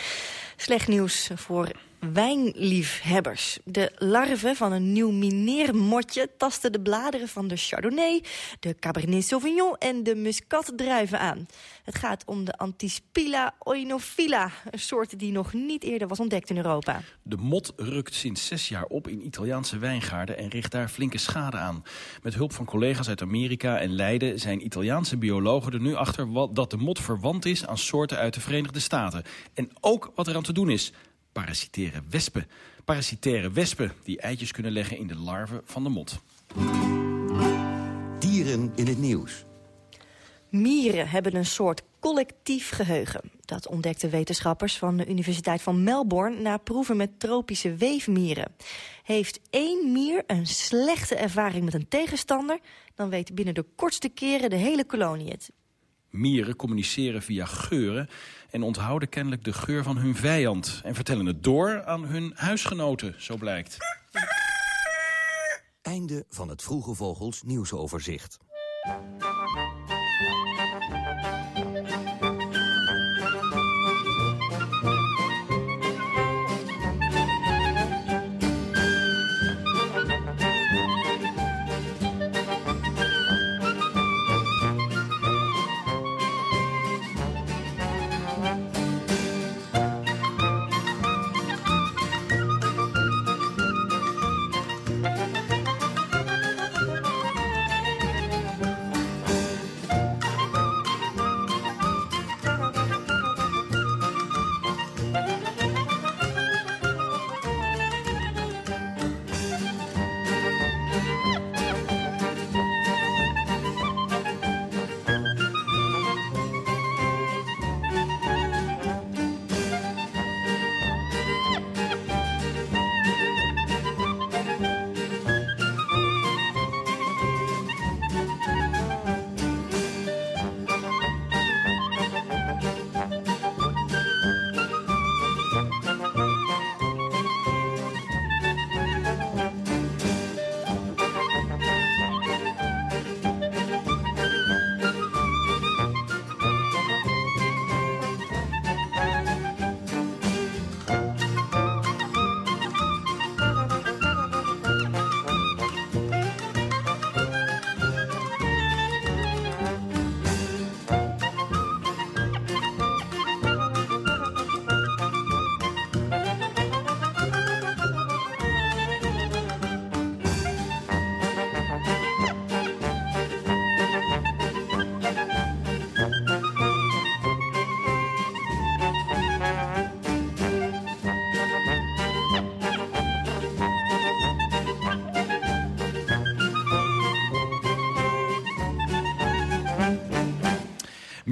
[SPEAKER 5] Slecht nieuws voor wijnliefhebbers. De larven van een nieuw mineermotje tasten de bladeren van de Chardonnay... de Cabernet Sauvignon en de Muscatdruiven aan. Het gaat om de Antispila oinophila, een soort die nog niet eerder was ontdekt in Europa.
[SPEAKER 4] De mot rukt sinds zes jaar op in Italiaanse wijngaarden en richt daar flinke schade aan. Met hulp van collega's uit Amerika en Leiden zijn Italiaanse biologen er nu achter wat, dat de mot verwant is aan soorten uit de Verenigde Staten. En ook wat eraan te doen is parasitaire wespen. Parasitaire wespen die eitjes kunnen leggen in de larven van de mot.
[SPEAKER 9] Dieren in het nieuws.
[SPEAKER 5] Mieren hebben een soort collectief geheugen. Dat ontdekten wetenschappers van de Universiteit van Melbourne... na proeven met tropische weefmieren. Heeft één mier een slechte ervaring met een tegenstander... dan weet binnen de kortste keren de hele kolonie het.
[SPEAKER 4] Mieren communiceren via geuren en onthouden kennelijk de geur van hun vijand... en vertellen het door aan hun huisgenoten, zo blijkt.
[SPEAKER 9] Einde van het Vroege Vogels nieuwsoverzicht.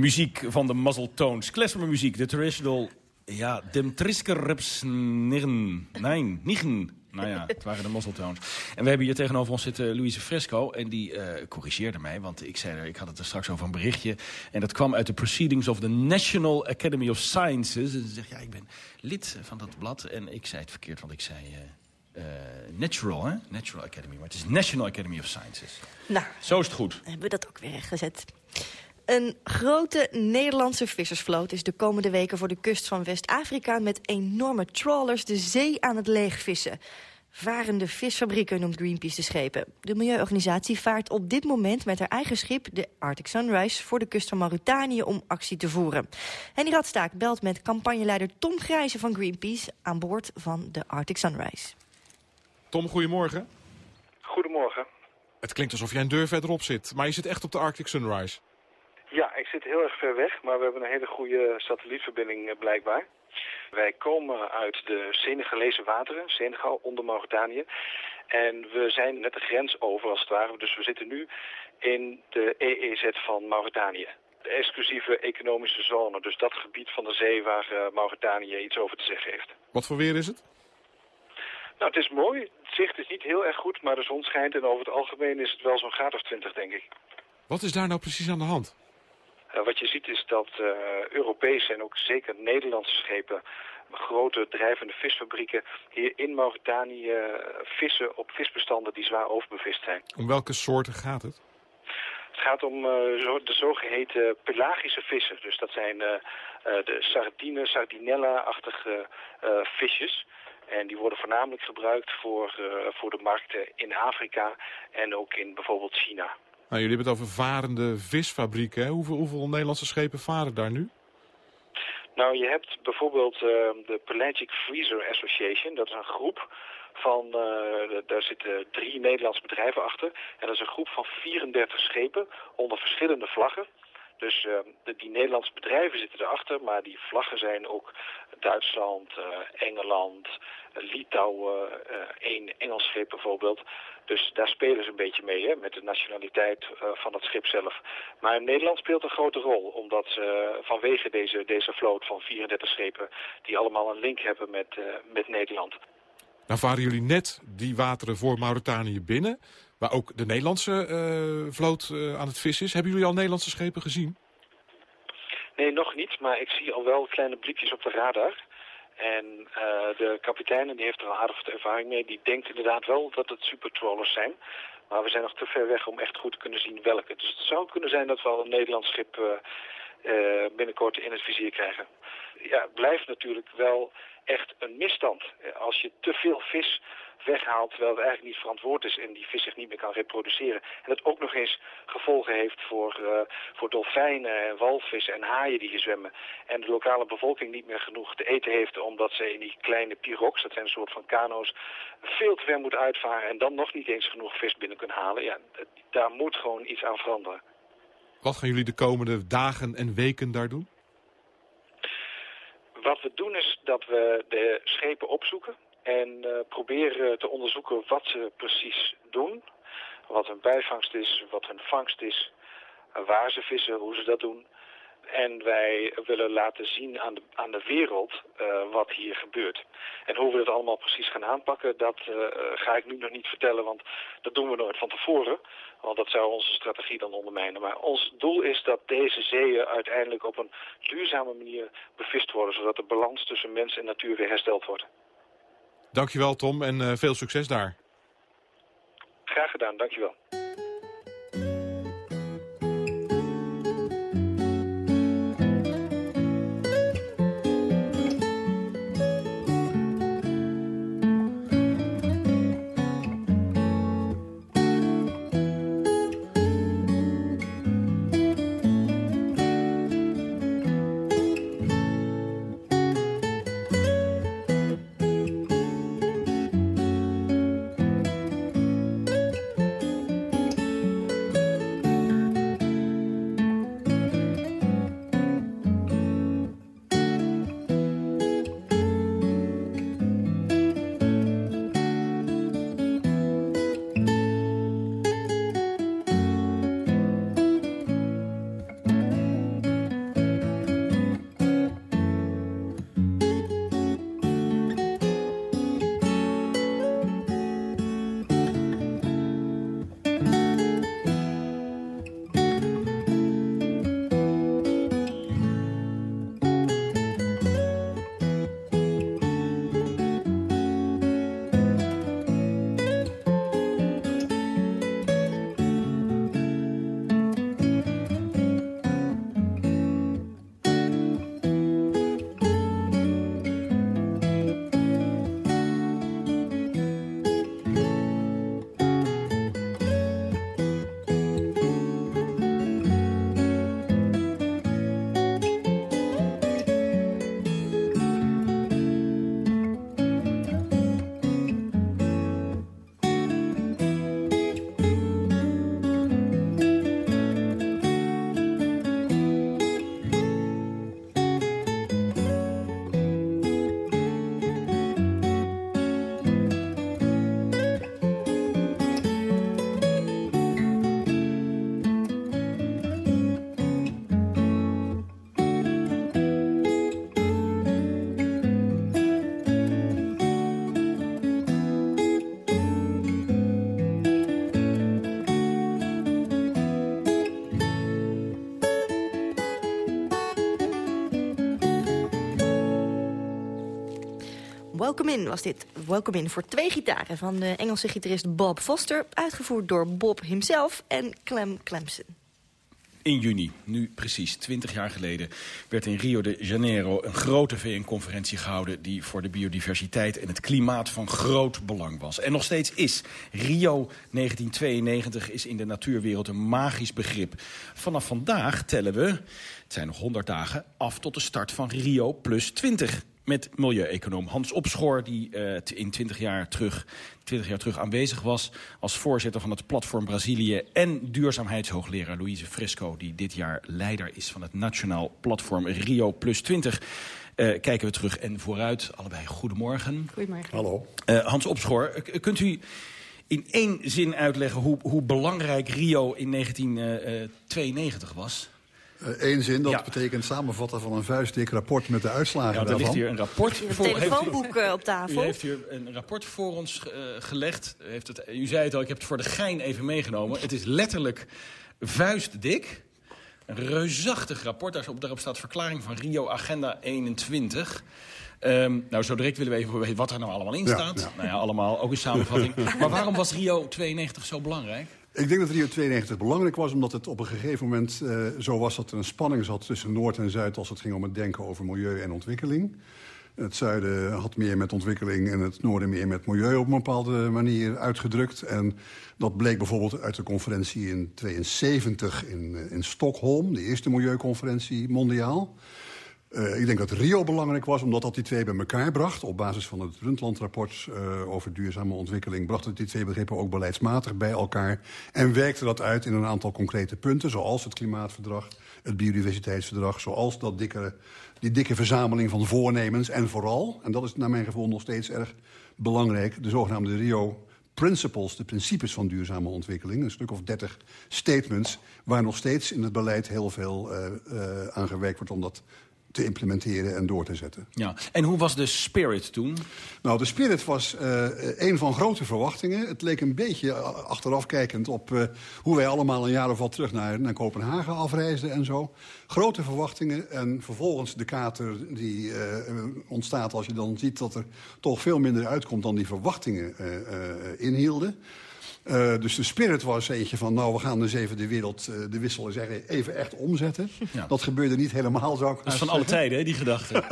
[SPEAKER 4] Muziek van de Muzzle Tones. Klezmermuziek, de traditional... Ja, dem triskerreps nirn. Nee, nigen. Nou ja, het waren de Muzzle Tones. En we hebben hier tegenover ons zitten Louise Fresco. En die eh, corrigeerde mij, want ik zei er, ik had het er straks over een berichtje. En dat kwam uit de Proceedings of the National Academy of Sciences. En ze zegt, ja, ik ben lid van dat blad. En ik zei het verkeerd, want ik zei... eh, natural, hè? Natural Academy. Maar het is National Academy of Sciences.
[SPEAKER 5] Nou,
[SPEAKER 4] Zo is het goed.
[SPEAKER 5] hebben we dat ook weer rechtgezet. Een grote Nederlandse vissersvloot is de komende weken voor de kust van West-Afrika met enorme trawlers de zee aan het leegvissen. Varende visfabrieken noemt Greenpeace de schepen. De milieuorganisatie vaart op dit moment met haar eigen schip, de Arctic Sunrise, voor de kust van Mauritanië om actie te voeren. En die Radstaak belt met campagneleider Tom Grijze van Greenpeace aan boord van de Arctic Sunrise.
[SPEAKER 7] Tom, goedemorgen.
[SPEAKER 12] Goedemorgen.
[SPEAKER 7] Het klinkt alsof jij een deur verderop zit, maar je zit echt op de Arctic Sunrise.
[SPEAKER 12] Ja, ik zit heel erg ver weg, maar we hebben een hele goede satellietverbinding eh, blijkbaar. Wij komen uit de Senegalese wateren, Senegal, onder Mauritanië. En we zijn net de grens over als het ware, dus we zitten nu in de EEZ van Mauritanië. De exclusieve economische zone, dus dat gebied van de zee waar eh, Mauritanië iets over te zeggen heeft.
[SPEAKER 7] Wat voor weer is het?
[SPEAKER 12] Nou, het is mooi. Het zicht is niet heel erg goed, maar de zon schijnt en over het algemeen is het wel zo'n graad of twintig, denk ik.
[SPEAKER 7] Wat is daar nou precies aan de hand?
[SPEAKER 12] Uh, wat je ziet is dat uh, Europese en ook zeker Nederlandse schepen, grote drijvende visfabrieken, hier in Mauritanië uh, vissen op visbestanden die zwaar overbevist zijn.
[SPEAKER 7] Om welke soorten gaat het?
[SPEAKER 12] Het gaat om de zogeheten pelagische vissen. Dus dat zijn de sardine, sardinella-achtige visjes. En die worden voornamelijk gebruikt voor, voor de markten in Afrika en ook in bijvoorbeeld China.
[SPEAKER 7] Nou, jullie hebben het over varende visfabrieken. Hoeveel, hoeveel Nederlandse schepen varen daar nu?
[SPEAKER 12] Nou, je hebt bijvoorbeeld de Pelagic Freezer Association. Dat is een groep van, uh, daar zitten drie Nederlandse bedrijven achter. En dat is een groep van 34 schepen onder verschillende vlaggen. Dus uh, die Nederlandse bedrijven zitten erachter, maar die vlaggen zijn ook Duitsland, uh, Engeland, Litouwen, één Engels schip bijvoorbeeld. Dus daar spelen ze een beetje mee, hè, met de nationaliteit van het schip zelf. Maar Nederland speelt een grote rol, omdat ze vanwege deze, deze vloot van 34 schepen... die allemaal een link hebben met, met Nederland.
[SPEAKER 7] Nou varen jullie net die wateren voor Mauritanië binnen... waar ook de Nederlandse uh, vloot uh, aan het vissen is. Hebben jullie al Nederlandse schepen gezien?
[SPEAKER 12] Nee, nog niet, maar ik zie al wel kleine bliepjes op de radar. En uh, de kapitein, die heeft er al aardig wat ervaring mee... die denkt inderdaad wel dat het supertrawlers zijn. Maar we zijn nog te ver weg om echt goed te kunnen zien welke. Dus het zou kunnen zijn dat we al een Nederlands schip binnenkort in het vizier krijgen. Ja, blijft natuurlijk wel echt een misstand. Als je te veel vis weghaalt terwijl het eigenlijk niet verantwoord is en die vis zich niet meer kan reproduceren. En dat ook nog eens gevolgen heeft voor, uh, voor dolfijnen en walvissen en haaien die hier zwemmen. En de lokale bevolking niet meer genoeg te eten heeft omdat ze in die kleine pirogs, dat zijn een soort van kano's, veel te ver moet uitvaren en dan nog niet eens genoeg vis binnen kunnen halen. Ja, daar moet gewoon iets aan veranderen.
[SPEAKER 7] Wat gaan jullie de komende dagen en weken daar doen?
[SPEAKER 12] Wat we doen is dat we de schepen opzoeken en uh, proberen te onderzoeken wat ze precies doen. Wat hun bijvangst is, wat hun vangst is, waar ze vissen, hoe ze dat doen. En wij willen laten zien aan de, aan de wereld uh, wat hier gebeurt. En hoe we het allemaal precies gaan aanpakken, dat uh, ga ik nu nog niet vertellen, want dat doen we nooit van tevoren. Want dat zou onze strategie dan ondermijnen. Maar ons doel is dat deze zeeën uiteindelijk op een duurzame manier bevist worden, zodat de balans tussen mens en natuur weer hersteld wordt.
[SPEAKER 7] Dankjewel Tom en uh, veel succes daar.
[SPEAKER 12] Graag gedaan, dankjewel.
[SPEAKER 5] Welcome In was dit. Welcome In voor twee gitaren van de Engelse gitarist Bob Foster... uitgevoerd door Bob himself en Clem Clemson.
[SPEAKER 4] In juni, nu precies 20 jaar geleden, werd in Rio de Janeiro een grote VN-conferentie gehouden... die voor de biodiversiteit en het klimaat van groot belang was. En nog steeds is. Rio 1992 is in de natuurwereld een magisch begrip. Vanaf vandaag tellen we, het zijn nog 100 dagen, af tot de start van Rio plus 20 met milieueconoom Hans Opschoor... die uh, in 20 jaar, terug, 20 jaar terug aanwezig was als voorzitter van het Platform Brazilië... en duurzaamheidshoogleraar Louise Fresco... die dit jaar leider is van het Nationaal Platform Rio Plus 20... Uh, kijken we terug en vooruit. Allebei goedemorgen.
[SPEAKER 13] Goedemorgen. Hallo.
[SPEAKER 4] Uh, Hans Opschoor, kunt u in één zin uitleggen hoe, hoe belangrijk Rio in 1992 was?
[SPEAKER 13] Eén zin, dat ja. betekent samenvatten van een vuistdik rapport met de uitslagen
[SPEAKER 4] ja, er
[SPEAKER 13] daarvan.
[SPEAKER 4] ligt hier een rapport
[SPEAKER 5] Een
[SPEAKER 4] voor.
[SPEAKER 5] telefoonboek
[SPEAKER 4] heeft
[SPEAKER 5] u, op tafel.
[SPEAKER 4] U heeft hier een rapport voor ons uh, gelegd. U, heeft het, u zei het al, ik heb het voor de gein even meegenomen. Het is letterlijk vuistdik. Een reusachtig rapport. Daarop, daarop staat verklaring van Rio Agenda 21. Um, nou, zo direct willen we even weten wat er nou allemaal in staat. Ja, ja. Nou ja, allemaal, ook een samenvatting. maar waarom was Rio 92 zo belangrijk?
[SPEAKER 13] Ik denk dat Rio 92 belangrijk was, omdat het op een gegeven moment uh, zo was dat er een spanning zat tussen Noord en Zuid als het ging om het denken over milieu en ontwikkeling. Het zuiden had meer met ontwikkeling en het noorden meer met milieu op een bepaalde manier uitgedrukt. En dat bleek bijvoorbeeld uit de conferentie in 72 in, in Stockholm, de eerste milieuconferentie mondiaal. Uh, ik denk dat Rio belangrijk was, omdat dat die twee bij elkaar bracht. Op basis van het Brundtland-rapport uh, over duurzame ontwikkeling... bracht het die twee begrippen ook beleidsmatig bij elkaar. En werkte dat uit in een aantal concrete punten... zoals het klimaatverdrag, het biodiversiteitsverdrag... zoals dat dikke, die dikke verzameling van voornemens. En vooral, en dat is naar mijn gevoel nog steeds erg belangrijk... de zogenaamde Rio principles, de principes van duurzame ontwikkeling. Een stuk of dertig statements waar nog steeds in het beleid heel veel uh, aan gewerkt wordt... om dat te implementeren en door te zetten.
[SPEAKER 4] Ja. En hoe was de spirit toen?
[SPEAKER 13] Nou, de spirit was uh, een van grote verwachtingen. Het leek een beetje achteraf kijkend op uh, hoe wij allemaal een jaar of wat terug naar, naar Kopenhagen afreisden en zo. Grote verwachtingen en vervolgens de kater die uh, ontstaat als je dan ziet dat er toch veel minder uitkomt dan die verwachtingen inhielden. Uh, dus de spirit was eentje van, nou, we gaan dus even de wereld, uh, de wissel eens even echt omzetten. Ja. Dat gebeurde niet helemaal, zou ik
[SPEAKER 4] Dat is van alle tijden, hè, die gedachte.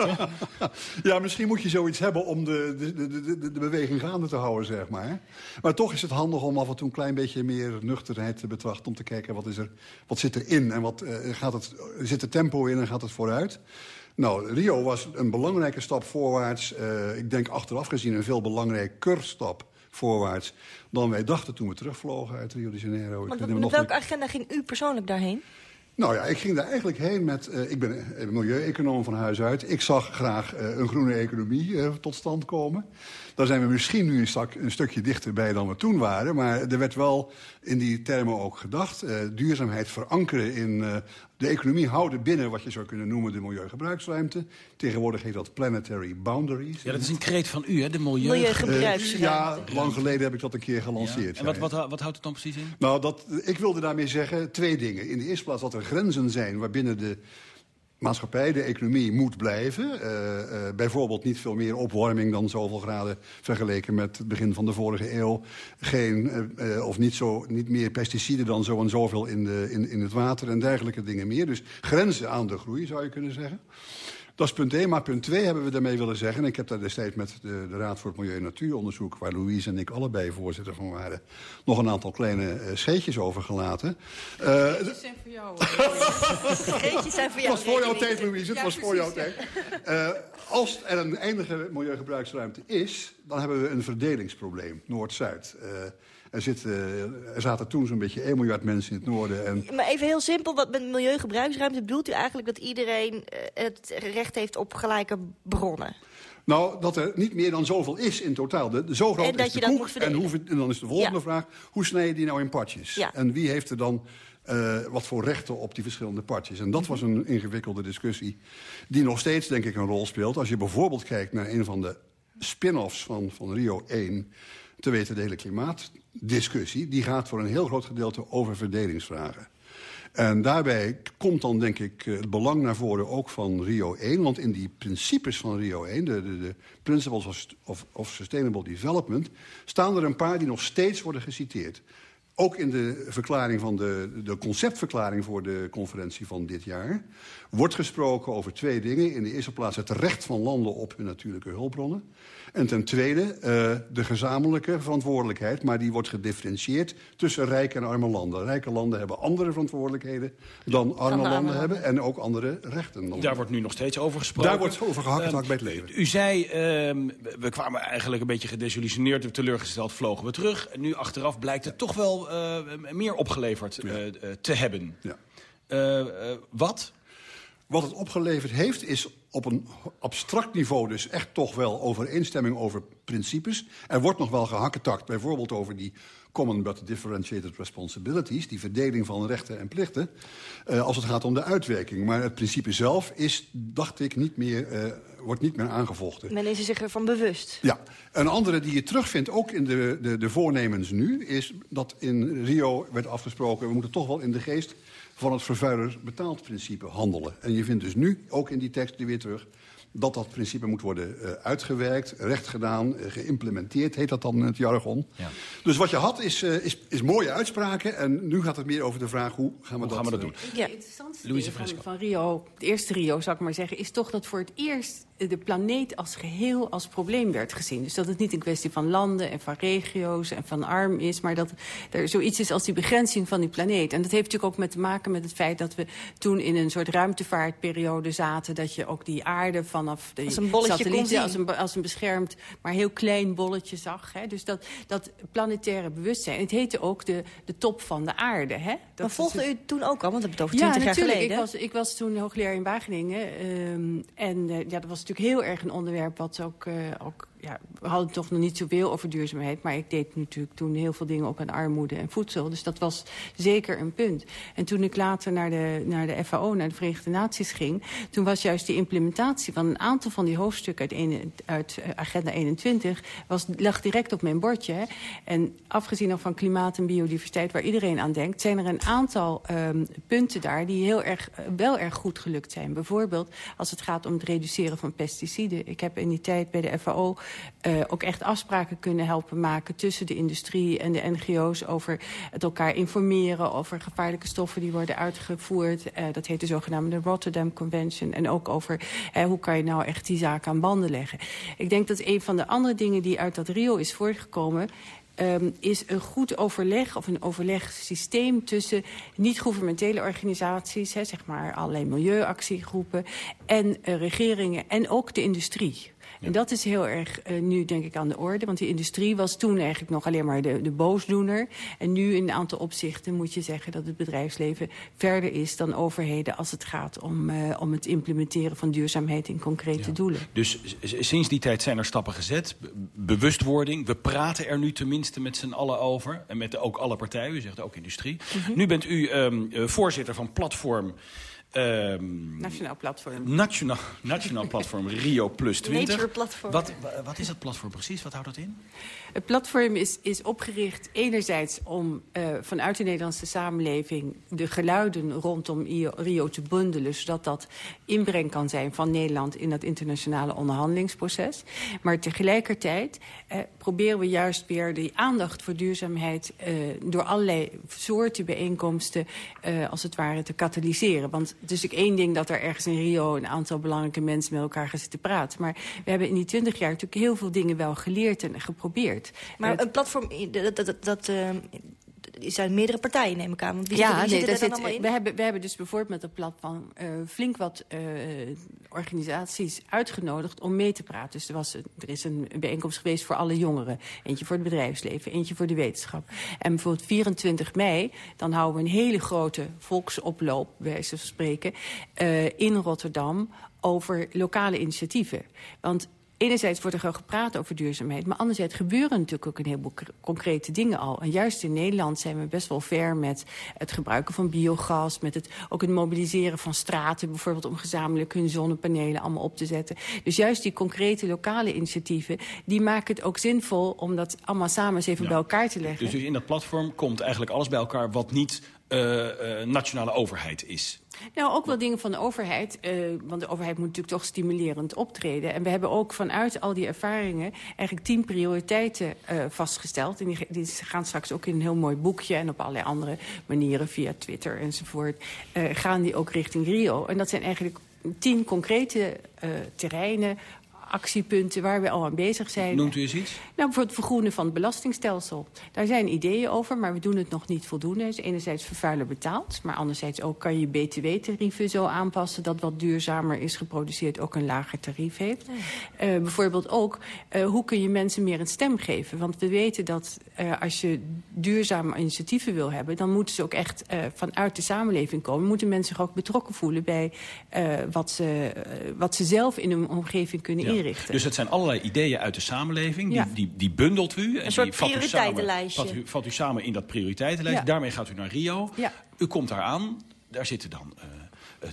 [SPEAKER 13] ja, misschien moet je zoiets hebben om de, de, de, de, de beweging gaande te houden, zeg maar. Maar toch is het handig om af en toe een klein beetje meer nuchterheid te betrachten... om te kijken, wat, is er, wat zit erin en wat uh, gaat het, zit er tempo in en gaat het vooruit? Nou, Rio was een belangrijke stap voorwaarts. ik denk achteraf gezien een veel belangrijker stap voorwaarts dan wij dachten toen we terugvlogen uit Rio de Janeiro.
[SPEAKER 5] Want met welke agenda ging u persoonlijk daarheen?
[SPEAKER 13] Nou ja, ik ging daar eigenlijk heen met... Uh, ik ben milieueconoom van huis uit. Ik zag graag uh, een groene economie uh, tot stand komen. Daar zijn we misschien nu een, stak, een, stukje dichterbij dan we toen waren. Maar er werd wel in die termen ook gedacht. duurzaamheid verankeren in de economie houden binnen wat je zou kunnen noemen de milieugebruiksruimte. Tegenwoordig heet dat planetary boundaries.
[SPEAKER 4] Ja, dat is een kreet van u, hè, de milieu...
[SPEAKER 5] milieugebruiksruimte.
[SPEAKER 13] ja, lang geleden heb ik dat een keer gelanceerd.
[SPEAKER 4] Ja. En wat, wat, wat houdt het dan precies in?
[SPEAKER 13] Nou, dat, ik wilde daarmee zeggen twee dingen. In de eerste plaats dat er grenzen zijn waarbinnen de maatschappij, de economie moet blijven. Uh, uh, bijvoorbeeld niet veel meer opwarming dan zoveel graden vergeleken met het begin van de vorige eeuw. Geen, uh, of niet, zo, niet meer pesticiden dan zo en zoveel in, de, in, in het water en dergelijke dingen meer. Dus grenzen aan de groei zou je kunnen zeggen. Dat is punt 1. Maar punt 2 hebben we daarmee willen zeggen... en ik heb daar destijds met de, de Raad voor het Milieu en Natuuronderzoek... waar Louise en ik allebei voorzitter van waren... nog een aantal kleine uh, scheetjes over gelaten.
[SPEAKER 11] Uh, scheetjes zijn voor jou.
[SPEAKER 5] scheetjes zijn voor jou.
[SPEAKER 13] Het was voor jouw tijd, Louise. Het ja, was voor jouw tijd. Uh, als er een eindige milieugebruiksruimte is... dan hebben we een verdelingsprobleem, Noord-Zuid... Er, zit, uh, er zaten toen zo'n beetje 1 miljard mensen in het noorden. En...
[SPEAKER 5] Maar even heel simpel, wat met milieugebruiksruimte bedoelt u eigenlijk dat iedereen uh, het recht heeft op gelijke bronnen?
[SPEAKER 13] Nou, dat er niet meer dan zoveel is in totaal. De, de zo groot is de koek. En, hoe, en dan is de volgende ja. vraag, hoe snij je die nou in partjes?
[SPEAKER 5] Ja.
[SPEAKER 13] En wie heeft er dan uh, wat voor rechten op die verschillende partjes? En dat was een ingewikkelde discussie die nog steeds, denk ik, een rol speelt. Als je bijvoorbeeld kijkt naar een van de spin-offs van, van Rio 1... te weten de hele klimaatdiscussie... die gaat voor een heel groot gedeelte over verdelingsvragen. En daarbij komt dan, denk ik, het belang naar voren ook van Rio 1. Want in die principes van Rio 1, de, de, de Principles of, of, of Sustainable Development... staan er een paar die nog steeds worden geciteerd. ook in de, verklaring van de, de conceptverklaring voor de conferentie van dit jaar... wordt gesproken over twee dingen. In de eerste plaats het recht van landen op hun natuurlijke hulpbronnen. En ten tweede uh, de gezamenlijke verantwoordelijkheid... maar die wordt gedifferentieerd tussen rijke en arme landen. Rijke landen hebben andere verantwoordelijkheden dan arme landen hebben... en ook andere rechten. Dan.
[SPEAKER 4] Daar wordt nu nog steeds over gesproken.
[SPEAKER 13] Daar wordt over gehakt um, bij het leven.
[SPEAKER 4] U zei, uh, we kwamen eigenlijk een beetje gedesillusioneerd... teleurgesteld vlogen we terug. En nu achteraf blijkt het toch wel uh, meer opgeleverd ja. te hebben. Ja. wat?
[SPEAKER 13] Wat het opgeleverd heeft is op een abstract niveau dus echt toch wel overeenstemming over principes. Er wordt nog wel gehakketakt, bijvoorbeeld over die common but differentiated responsibilities... die verdeling van rechten en plichten, uh, als het gaat om de uitwerking. Maar het principe zelf is, dacht ik, niet meer, uh, wordt niet meer aangevochten.
[SPEAKER 5] Men is er zich ervan bewust.
[SPEAKER 13] Ja. Een andere die je terugvindt, ook in de, de, de voornemens nu... is dat in Rio werd afgesproken... we moeten toch wel in de geest van het vervuiler betaald principe handelen. En je vindt dus nu, ook in die tekst weer terug dat dat principe moet worden uh, uitgewerkt, recht gedaan, uh, geïmplementeerd, heet dat dan in het jargon. Ja. Dus wat je had is, uh, is, is, mooie uitspraken en nu gaat het meer over de vraag hoe gaan we,
[SPEAKER 4] hoe
[SPEAKER 13] dat,
[SPEAKER 4] gaan we dat doen.
[SPEAKER 11] Ja. Het interessantste van, van Rio, het eerste Rio zou ik maar zeggen, is toch dat voor het eerst de planeet als geheel als probleem werd gezien. Dus dat het niet een kwestie van landen en van regio's en van arm is... maar dat er zoiets is als die begrenzing van die planeet. En dat heeft natuurlijk ook met te maken met het feit dat we toen in een soort ruimtevaartperiode zaten... dat je ook die aarde vanaf de
[SPEAKER 5] als een bolletje
[SPEAKER 11] satellieten als een, als een beschermd, maar heel klein bolletje zag. Hè? Dus dat, dat planetaire bewustzijn. Het heette ook de, de top van de aarde. Hè? Dat
[SPEAKER 5] maar volgde u toen ook al? Want dat het over
[SPEAKER 11] ja,
[SPEAKER 5] twintig jaar geleden.
[SPEAKER 11] Ik was, ik was toen hoogleraar in Wageningen. Um, en uh, ja, dat was natuurlijk heel erg een onderwerp wat ook, uh, ook ja, we hadden toch nog niet zoveel over duurzaamheid. Maar ik deed natuurlijk toen heel veel dingen ook aan armoede en voedsel. Dus dat was zeker een punt. En toen ik later naar de, naar de FAO, naar de Verenigde Naties ging... toen was juist die implementatie van een aantal van die hoofdstukken uit, uit Agenda 21... Was, lag direct op mijn bordje. En afgezien van klimaat en biodiversiteit, waar iedereen aan denkt... zijn er een aantal um, punten daar die heel erg, wel erg goed gelukt zijn. Bijvoorbeeld als het gaat om het reduceren van pesticiden. Ik heb in die tijd bij de FAO uh, ook echt afspraken kunnen helpen maken tussen de industrie en de NGO's over het elkaar informeren over gevaarlijke stoffen die worden uitgevoerd. Uh, dat heet de zogenaamde Rotterdam Convention. En ook over uh, hoe kan je nou echt die zaken aan banden leggen. Ik denk dat een van de andere dingen die uit dat Rio is voortgekomen Um, is een goed overleg of een overlegsysteem tussen niet-governementele organisaties, zeg maar allerlei milieuactiegroepen, en regeringen en ook de industrie. Ja. En dat is heel erg uh, nu denk ik aan de orde. Want die industrie was toen eigenlijk nog alleen maar de, de boosdoener. En nu in een aantal opzichten moet je zeggen dat het bedrijfsleven verder is dan overheden... als het gaat om, uh, om het implementeren van duurzaamheid in concrete ja. doelen.
[SPEAKER 4] Dus sinds die tijd zijn er stappen gezet. Bewustwording. We praten er nu tenminste met z'n allen over. En met ook alle partijen. U zegt ook industrie. Mm -hmm. Nu bent u um, uh, voorzitter van Platform...
[SPEAKER 11] Um, nationaal platform.
[SPEAKER 4] Nationaal, nationaal platform Rio Plus 20.
[SPEAKER 5] Nature platform.
[SPEAKER 4] Wat, wat is dat platform precies? Wat houdt dat in?
[SPEAKER 11] Het platform is, is opgericht enerzijds om uh, vanuit de Nederlandse samenleving... de geluiden rondom Rio te bundelen... zodat dat inbreng kan zijn van Nederland in dat internationale onderhandelingsproces. Maar tegelijkertijd uh, proberen we juist weer die aandacht voor duurzaamheid... Uh, door allerlei soorten bijeenkomsten als het ware te katalyseren. Want het is natuurlijk één ding dat er ergens in Rio... een aantal belangrijke mensen met elkaar gaan zitten praten. Maar we hebben in die twintig jaar natuurlijk heel veel dingen wel geleerd en geprobeerd.
[SPEAKER 5] Maar een platform, dat, dat, dat uh, zijn meerdere partijen, neem ik aan. Want wie
[SPEAKER 11] ja,
[SPEAKER 5] zit, wie
[SPEAKER 11] nee,
[SPEAKER 5] zit er
[SPEAKER 11] zit,
[SPEAKER 5] dan in?
[SPEAKER 11] We hebben, we hebben dus bijvoorbeeld met het platform uh, flink wat uh, organisaties uitgenodigd om mee te praten. Dus er, was, er is een bijeenkomst geweest voor alle jongeren. Eentje voor het bedrijfsleven, eentje voor de wetenschap. En bijvoorbeeld 24 mei, dan houden we een hele grote volksoploop, bij wijze van spreken, uh, in Rotterdam over lokale initiatieven. Want enerzijds wordt er wel gepraat over duurzaamheid... maar anderzijds gebeuren natuurlijk ook een heleboel concrete dingen al. En juist in Nederland zijn we best wel ver met het gebruiken van biogas... met het, ook het mobiliseren van straten... bijvoorbeeld om gezamenlijk hun zonnepanelen allemaal op te zetten. Dus juist die concrete lokale initiatieven... die maken het ook zinvol om dat allemaal samen eens even ja. bij elkaar te leggen.
[SPEAKER 4] Dus in dat platform komt eigenlijk alles bij elkaar... wat niet eh, nationale overheid is?
[SPEAKER 11] Nou, ook wel dingen van de overheid. Uh, want de overheid moet natuurlijk toch stimulerend optreden. En we hebben ook vanuit al die ervaringen eigenlijk tien prioriteiten uh, vastgesteld. En die, gaan straks ook in een heel mooi boekje... en op allerlei andere manieren via Twitter enzovoort... Uh, gaan die ook richting Rio. En dat zijn eigenlijk tien concrete terreinen actiepunten waar we al aan bezig zijn.
[SPEAKER 4] Noemt u eens iets?
[SPEAKER 11] Nou, bijvoorbeeld het vergroenen van het belastingstelsel. Daar zijn ideeën over, maar we doen het nog niet voldoende. Dus enerzijds vervuiler betaald, maar anderzijds ook kan je btw-tarieven zo aanpassen... dat wat duurzamer is geproduceerd ook een lager tarief heeft. Uh, bijvoorbeeld ook, uh, hoe kun je mensen meer een stem geven? Want we weten dat uh, als je duurzame initiatieven wil hebben... dan moeten ze ook echt vanuit de samenleving komen. Moeten mensen zich ook betrokken voelen bij wat, ze, wat ze zelf in hun omgeving kunnen ja.
[SPEAKER 4] Dus het zijn allerlei ideeën uit de samenleving.
[SPEAKER 5] Ja.
[SPEAKER 4] Die, die, die, bundelt u.
[SPEAKER 5] Een
[SPEAKER 4] en
[SPEAKER 5] soort
[SPEAKER 4] die vat u,
[SPEAKER 5] prioriteitenlijstje.
[SPEAKER 4] samen, vat, u, vat u samen in dat prioriteitenlijst.
[SPEAKER 5] Ja.
[SPEAKER 4] Daarmee gaat u naar Rio.
[SPEAKER 5] Ja.
[SPEAKER 4] U komt daar aan. Daar zitten dan... Uh,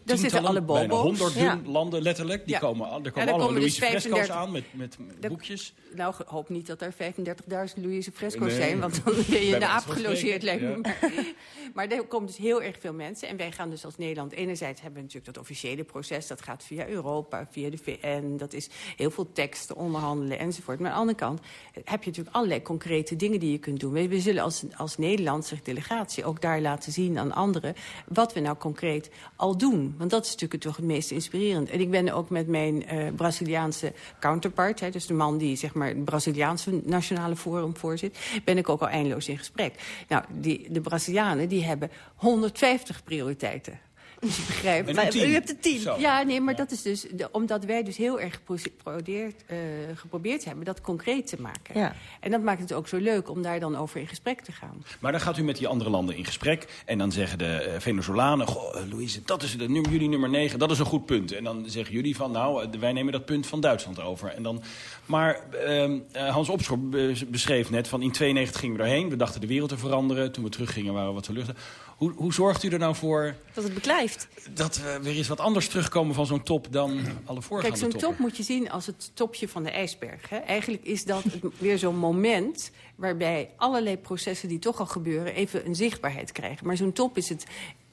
[SPEAKER 11] Daar zitten alle
[SPEAKER 4] bijna
[SPEAKER 11] bobo's.
[SPEAKER 4] honderden
[SPEAKER 11] Ja.
[SPEAKER 4] landen letterlijk. Die
[SPEAKER 11] Ja.
[SPEAKER 4] komen, er komen allemaal
[SPEAKER 11] dus
[SPEAKER 4] Louise Fresco's
[SPEAKER 11] 35
[SPEAKER 4] aan met, met
[SPEAKER 11] Daar-
[SPEAKER 4] boekjes.
[SPEAKER 11] Nou, ik hoop niet dat er 35.000 Louise Fresco's
[SPEAKER 4] Nee.
[SPEAKER 11] zijn, want dan ben je in de aap gelogeerd, lijkt me. Maar er komen dus heel erg veel mensen. En wij gaan dus als Nederland, enerzijds hebben we natuurlijk dat officiële proces, dat gaat via Europa, via de VN, dat is heel veel teksten, onderhandelen enzovoort. Maar aan de andere kant heb je natuurlijk allerlei concrete dingen die je kunt doen. We, we zullen als, als Nederlandse delegatie ook daar laten zien aan anderen wat we nou concreet al doen. Want dat is natuurlijk toch het meest inspirerend. En ik ben ook met mijn eh, Braziliaanse counterpart, hè, dus de man die zeg maar het Braziliaanse Nationale Forum voorzit, ben ik ook al eindeloos in gesprek. Nou, die, de Brazilianen die hebben 150 prioriteiten. Je begrijpt.
[SPEAKER 5] U Maar tien. u hebt er tien. Zo.
[SPEAKER 11] Ja, nee, maar dat is dus de- omdat wij dus heel erg gepro- geprobeerd, eh, geprobeerd hebben dat concreet te maken.
[SPEAKER 5] Ja.
[SPEAKER 11] En dat maakt het ook zo leuk om daar dan over in gesprek te gaan.
[SPEAKER 4] Maar dan gaat u met die andere landen in gesprek. En dan zeggen de eh, Venezolanen... Goh, eh, Louise, dat is de, nummer, jullie nummer 9, dat is een goed punt. En dan zeggen jullie van, nou, eh, wij nemen dat punt van Duitsland over. En dan, maar ehm, eh, Hans Opschorp be- beschreef net van in 92 gingen we erheen. We dachten de wereld te veranderen. Toen we teruggingen waren we wat verluchten. Hoe, hoe zorgt u er nou voor
[SPEAKER 5] Dat het beklijft.
[SPEAKER 4] Dat we weer eens wat anders terugkomen van zo'n top... dan alle voorgaande
[SPEAKER 11] Kijk, zo'n top moet je zien als het topje van de ijsberg. Hè. Eigenlijk is dat het weer zo'n moment waarbij allerlei processen die toch al gebeuren... even een zichtbaarheid krijgen. Maar zo'n top is het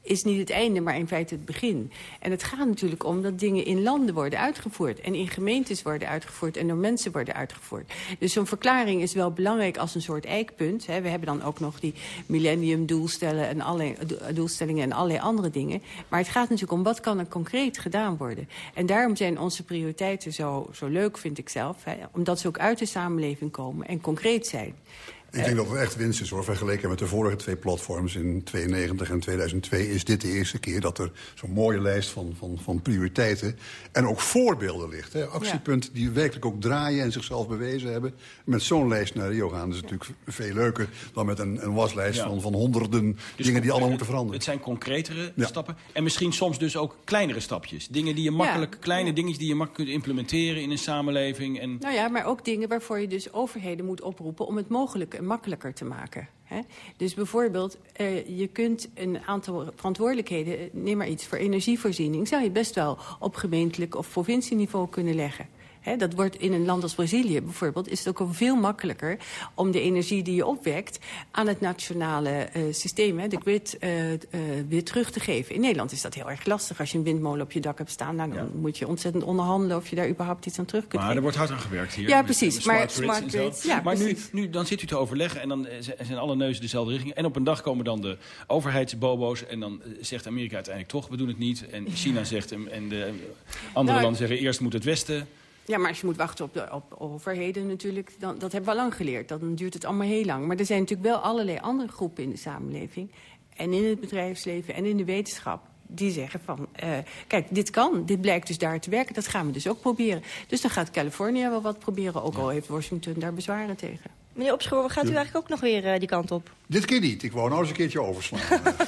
[SPEAKER 11] is niet het einde, maar in feite het begin. En het gaat natuurlijk om dat dingen in landen worden uitgevoerd... en in gemeentes worden uitgevoerd en door mensen worden uitgevoerd. Dus zo'n verklaring is wel belangrijk als een soort eikpunt. Hè. We hebben dan ook nog die millenniumdoelstellingen en allerlei, do- doelstellingen en allerlei andere dingen. Maar het gaat natuurlijk om wat kan er concreet gedaan worden. En daarom zijn onze prioriteiten zo, zo leuk, vind ik zelf. Hè, omdat ze ook uit de samenleving komen en concreet zijn.
[SPEAKER 13] Ik denk dat het echt winst is hoor. Vergeleken met de vorige twee platforms in 92 en 2002 is dit de eerste keer dat er zo'n mooie lijst van, van, van prioriteiten en ook voorbeelden ligt. Hè. Actiepunten die werkelijk ook draaien en zichzelf bewezen hebben. Met zo'n lijst naar Rio gaan is natuurlijk veel leuker dan met een, een waslijst
[SPEAKER 4] Ja.
[SPEAKER 13] van, van honderden
[SPEAKER 4] Dus
[SPEAKER 13] dingen die allemaal moeten veranderen.
[SPEAKER 4] Het zijn concretere
[SPEAKER 13] Ja.
[SPEAKER 4] stappen. En misschien soms dus ook kleinere stapjes. Dingen die je makkelijk, kleine dingetjes die je makkelijk kunt implementeren in een samenleving. En
[SPEAKER 11] Nou ja, maar ook dingen waarvoor je dus overheden moet oproepen... om het mogelijk makkelijker te maken. Hè? Dus bijvoorbeeld, eh, je kunt een aantal verantwoordelijkheden... eh, neem maar iets, voor energievoorziening... zou je best wel op gemeentelijk of provincieniveau kunnen leggen. Dat wordt in een land als Brazilië bijvoorbeeld... is het ook al veel makkelijker om de energie die je opwekt... aan het nationale eh, systeem, de grid, eh, eh, weer terug te geven. In Nederland is dat heel erg lastig. Als je een windmolen op je dak hebt staan... Nou, dan moet je ontzettend onderhandelen of je daar überhaupt iets aan terug kunt
[SPEAKER 4] Maar er wordt hard aan gewerkt hier.
[SPEAKER 11] Ja, precies.
[SPEAKER 4] met
[SPEAKER 11] Maar
[SPEAKER 4] smart
[SPEAKER 11] smart ja,
[SPEAKER 4] nu,
[SPEAKER 11] precies.
[SPEAKER 4] nu, dan zit u te overleggen en dan zijn alle neuzen dezelfde richting. En op een dag komen dan de overheidsbobo's en dan zegt Amerika uiteindelijk toch, we doen het niet. En China zegt hem en de andere
[SPEAKER 11] Nou,
[SPEAKER 4] landen zeggen eerst moet het Westen.
[SPEAKER 11] Ja, maar als je moet wachten op, de, op overheden natuurlijk, dan, dat hebben we al lang geleerd. Dan duurt het allemaal heel lang. Maar er zijn natuurlijk wel allerlei andere groepen in de samenleving... en in het bedrijfsleven en in de wetenschap... die zeggen van, eh, kijk, dit kan, dit blijkt dus daar te werken... dat gaan we dus ook proberen. Dus dan gaat Californië wel wat proberen... ook al heeft Washington daar bezwaren tegen.
[SPEAKER 5] Meneer Opschoor, gaat u
[SPEAKER 13] Ja.
[SPEAKER 5] eigenlijk ook nog weer eh, die kant op?
[SPEAKER 13] Dit keer niet. Ik wou nou eens een keertje overslaan.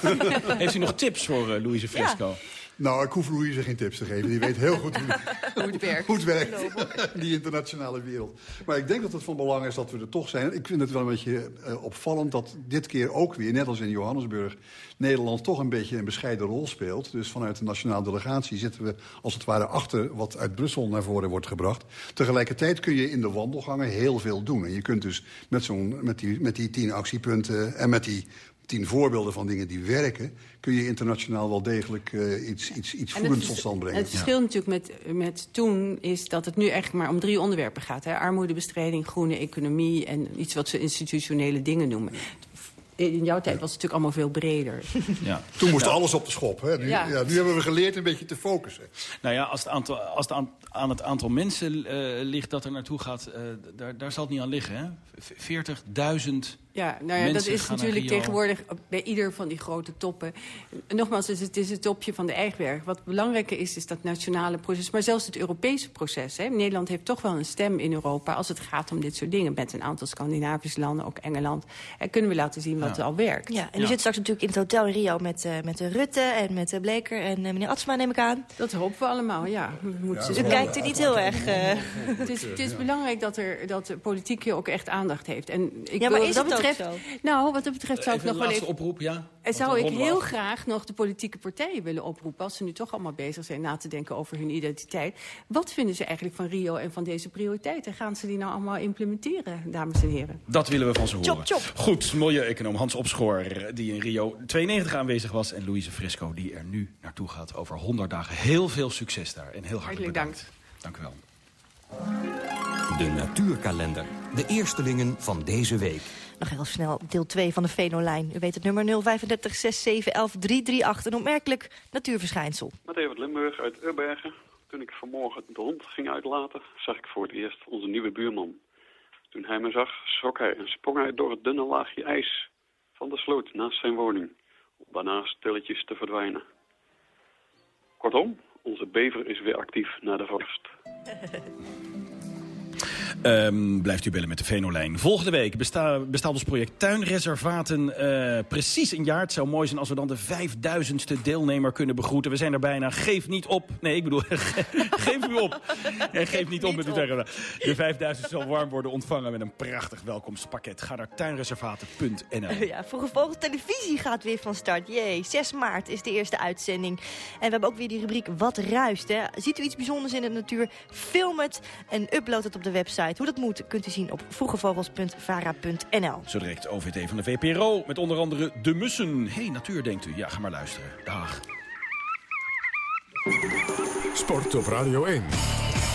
[SPEAKER 4] Heeft u nog tips voor eh, Louise Fresco?
[SPEAKER 13] Nou, ik hoef Louise geen tips te geven. Die weet heel goed hoe,
[SPEAKER 11] Hoe het werkt.
[SPEAKER 13] hoe het werkt, die internationale wereld. Maar ik denk dat het van belang is dat we er toch zijn. Ik vind het wel een beetje eh, opvallend dat dit keer ook weer, net als in Johannesburg... Nederland toch een beetje een bescheiden rol speelt. Dus vanuit de nationale delegatie zitten we als het ware achter... wat uit Brussel naar voren wordt gebracht. Tegelijkertijd kun je in de wandelgangen heel veel doen. En je kunt dus met, zo'n, met, die, met die tien actiepunten en met die tien voorbeelden van dingen die werken... kun je internationaal wel degelijk uh, iets, iets, iets tot stand brengen.
[SPEAKER 11] Het verschil natuurlijk met, met toen is dat het nu echt maar om drie onderwerpen gaat. Hè? Armoedebestrijding, groene economie en iets wat ze institutionele dingen noemen in jouw tijd was het natuurlijk allemaal veel breder.
[SPEAKER 13] Ja. Toen moest alles op de schop. Hè? Nu, ja. nu, hebben we geleerd een beetje te focussen.
[SPEAKER 4] Nou ja, als het, aantal, als het aan, het aantal mensen uh, ligt dat er naartoe gaat... Uh, daar, daar zal het niet aan liggen. 40.000
[SPEAKER 11] ja, nou ja, dat is natuurlijk tegenwoordig bij ieder van die grote toppen. Nogmaals, het is het topje van de eigenwerk. Wat belangrijker is, is dat nationale proces. Maar zelfs het Europese proces. Hè. Nederland heeft toch wel een stem in Europa als het gaat om dit soort dingen. Met een aantal Scandinavische landen, ook Engeland. En kunnen we laten zien wat er al werkt.
[SPEAKER 5] Ja, en u zit straks natuurlijk in het hotel in Rio met, uh, met Rutte en met uh, Bleker en uh, meneer Atsma, neem ik aan.
[SPEAKER 11] Dat hopen we allemaal, ja.
[SPEAKER 5] ja u kijkt er niet heel erg...
[SPEAKER 11] Het is, het, is, belangrijk dat, er, dat de politiek hier ook echt aandacht heeft. En ik
[SPEAKER 5] ja, maar
[SPEAKER 11] wil,
[SPEAKER 5] is
[SPEAKER 11] dat
[SPEAKER 5] het
[SPEAKER 11] betreft,
[SPEAKER 5] zo?
[SPEAKER 11] Nou, wat dat betreft zou ik nog wel
[SPEAKER 4] even... oproep, ja?
[SPEAKER 11] En zou ik heel graag nog de politieke partijen willen oproepen... als ze nu toch allemaal bezig zijn na te denken over hun identiteit. Wat vinden ze eigenlijk van Rio en van deze prioriteiten? Gaan ze die nou allemaal implementeren, dames en heren?
[SPEAKER 4] Dat willen we van ze horen.
[SPEAKER 5] Chop, chop.
[SPEAKER 4] Goed, milieu-econoom Hans Opschoor, die in Rio 92 aanwezig was... en Louise Fresco, die er nu naartoe gaat over 100 dagen. Heel veel succes daar en heel hartelijk bedankt. Dank u wel.
[SPEAKER 9] De natuurkalender. De eerstelingen van deze week.
[SPEAKER 5] Nog heel snel deel 2 van de Venolijn. U weet het nummer 035 6711 338. Een opmerkelijk natuurverschijnsel.
[SPEAKER 14] Met Evert Limburg uit Urbergen. Toen ik vanmorgen de hond ging uitlaten, zag ik voor het eerst onze nieuwe buurman. Toen hij me zag, schrok hij en sprong hij door het dunne laagje ijs van de sloot naast zijn woning. Om daarna stilletjes te verdwijnen. Kortom, onze bever is weer actief na de vorst.
[SPEAKER 4] Um, blijft u bellen met de Venolijn. Volgende week besta bestaat ons project Tuinreservaten uh, precies een jaar. Het zou mooi zijn als we dan de vijfduizendste deelnemer kunnen begroeten. We zijn er bijna. Geef niet op. Nee, ik bedoel, geef u op. En geef niet op met uw zeggen. De vijfduizend zal warm worden ontvangen met een prachtig welkomstpakket. Ga naar tuinreservaten.nl
[SPEAKER 5] Ja, Vogel Televisie gaat weer van start. Jee, 6 maart is de eerste uitzending. En we hebben ook weer die rubriek Wat ruist. Hè? Ziet u iets bijzonders in de natuur? Film het en upload het op de website. Hoe dat moet kunt u zien op vroegevogels.vara.nl.
[SPEAKER 4] Zo direct OVT van de VPRO met onder andere De Mussen. Hé, hey, natuur denkt u. Ja, ga maar luisteren. Dag.
[SPEAKER 15] Sport op Radio 1.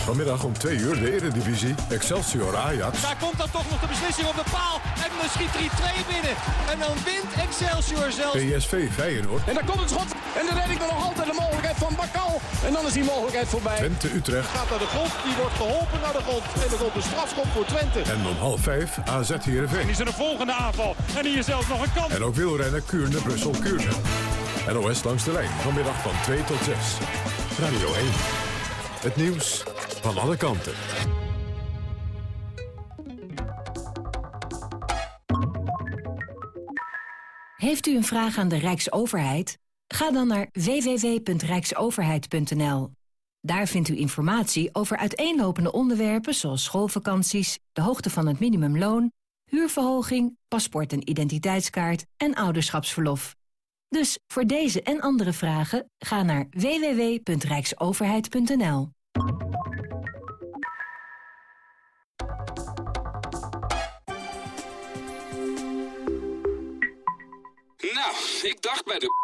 [SPEAKER 15] Vanmiddag om 2 uur de Eredivisie Excelsior Ajax.
[SPEAKER 16] Daar komt dan toch nog de beslissing op de paal. En dan schiet er 2 binnen. En dan wint Excelsior zelfs.
[SPEAKER 15] PSV Feyenoord.
[SPEAKER 16] En daar komt het schot. En de redding dan nog altijd de mogelijkheid van Bakal. En dan is die mogelijkheid voorbij.
[SPEAKER 15] Twente Utrecht.
[SPEAKER 16] Gaat naar de grond. Die wordt geholpen naar de grond. En er komt een strafschop voor Twente.
[SPEAKER 15] En om half 5 AZ Heerenveen.
[SPEAKER 16] En is er een volgende aanval. En hier zelfs nog een kans.
[SPEAKER 15] En ook wielrennen Kuurne Brussel Kuurne. NOS langs de lijn. Vanmiddag van 2 tot 6. Radio 1. Het nieuws van alle kanten.
[SPEAKER 17] Heeft u een vraag aan de Rijksoverheid? Ga dan naar www.rijksoverheid.nl. Daar vindt u informatie over uiteenlopende onderwerpen zoals schoolvakanties, de hoogte van het minimumloon, huurverhoging, paspoort en identiteitskaart en ouderschapsverlof. Dus voor deze en andere vragen ga naar www.rijksoverheid.nl.
[SPEAKER 18] Nou, ik dacht bij de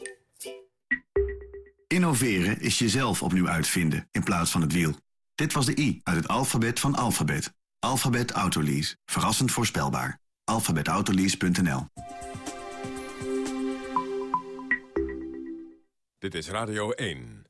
[SPEAKER 19] Innoveren is jezelf opnieuw uitvinden in plaats van het wiel. Dit was de I uit het alfabet van alfabet. Alphabet Autolease. Verrassend voorspelbaar. alphabetautolease.nl
[SPEAKER 15] Dit is Radio 1.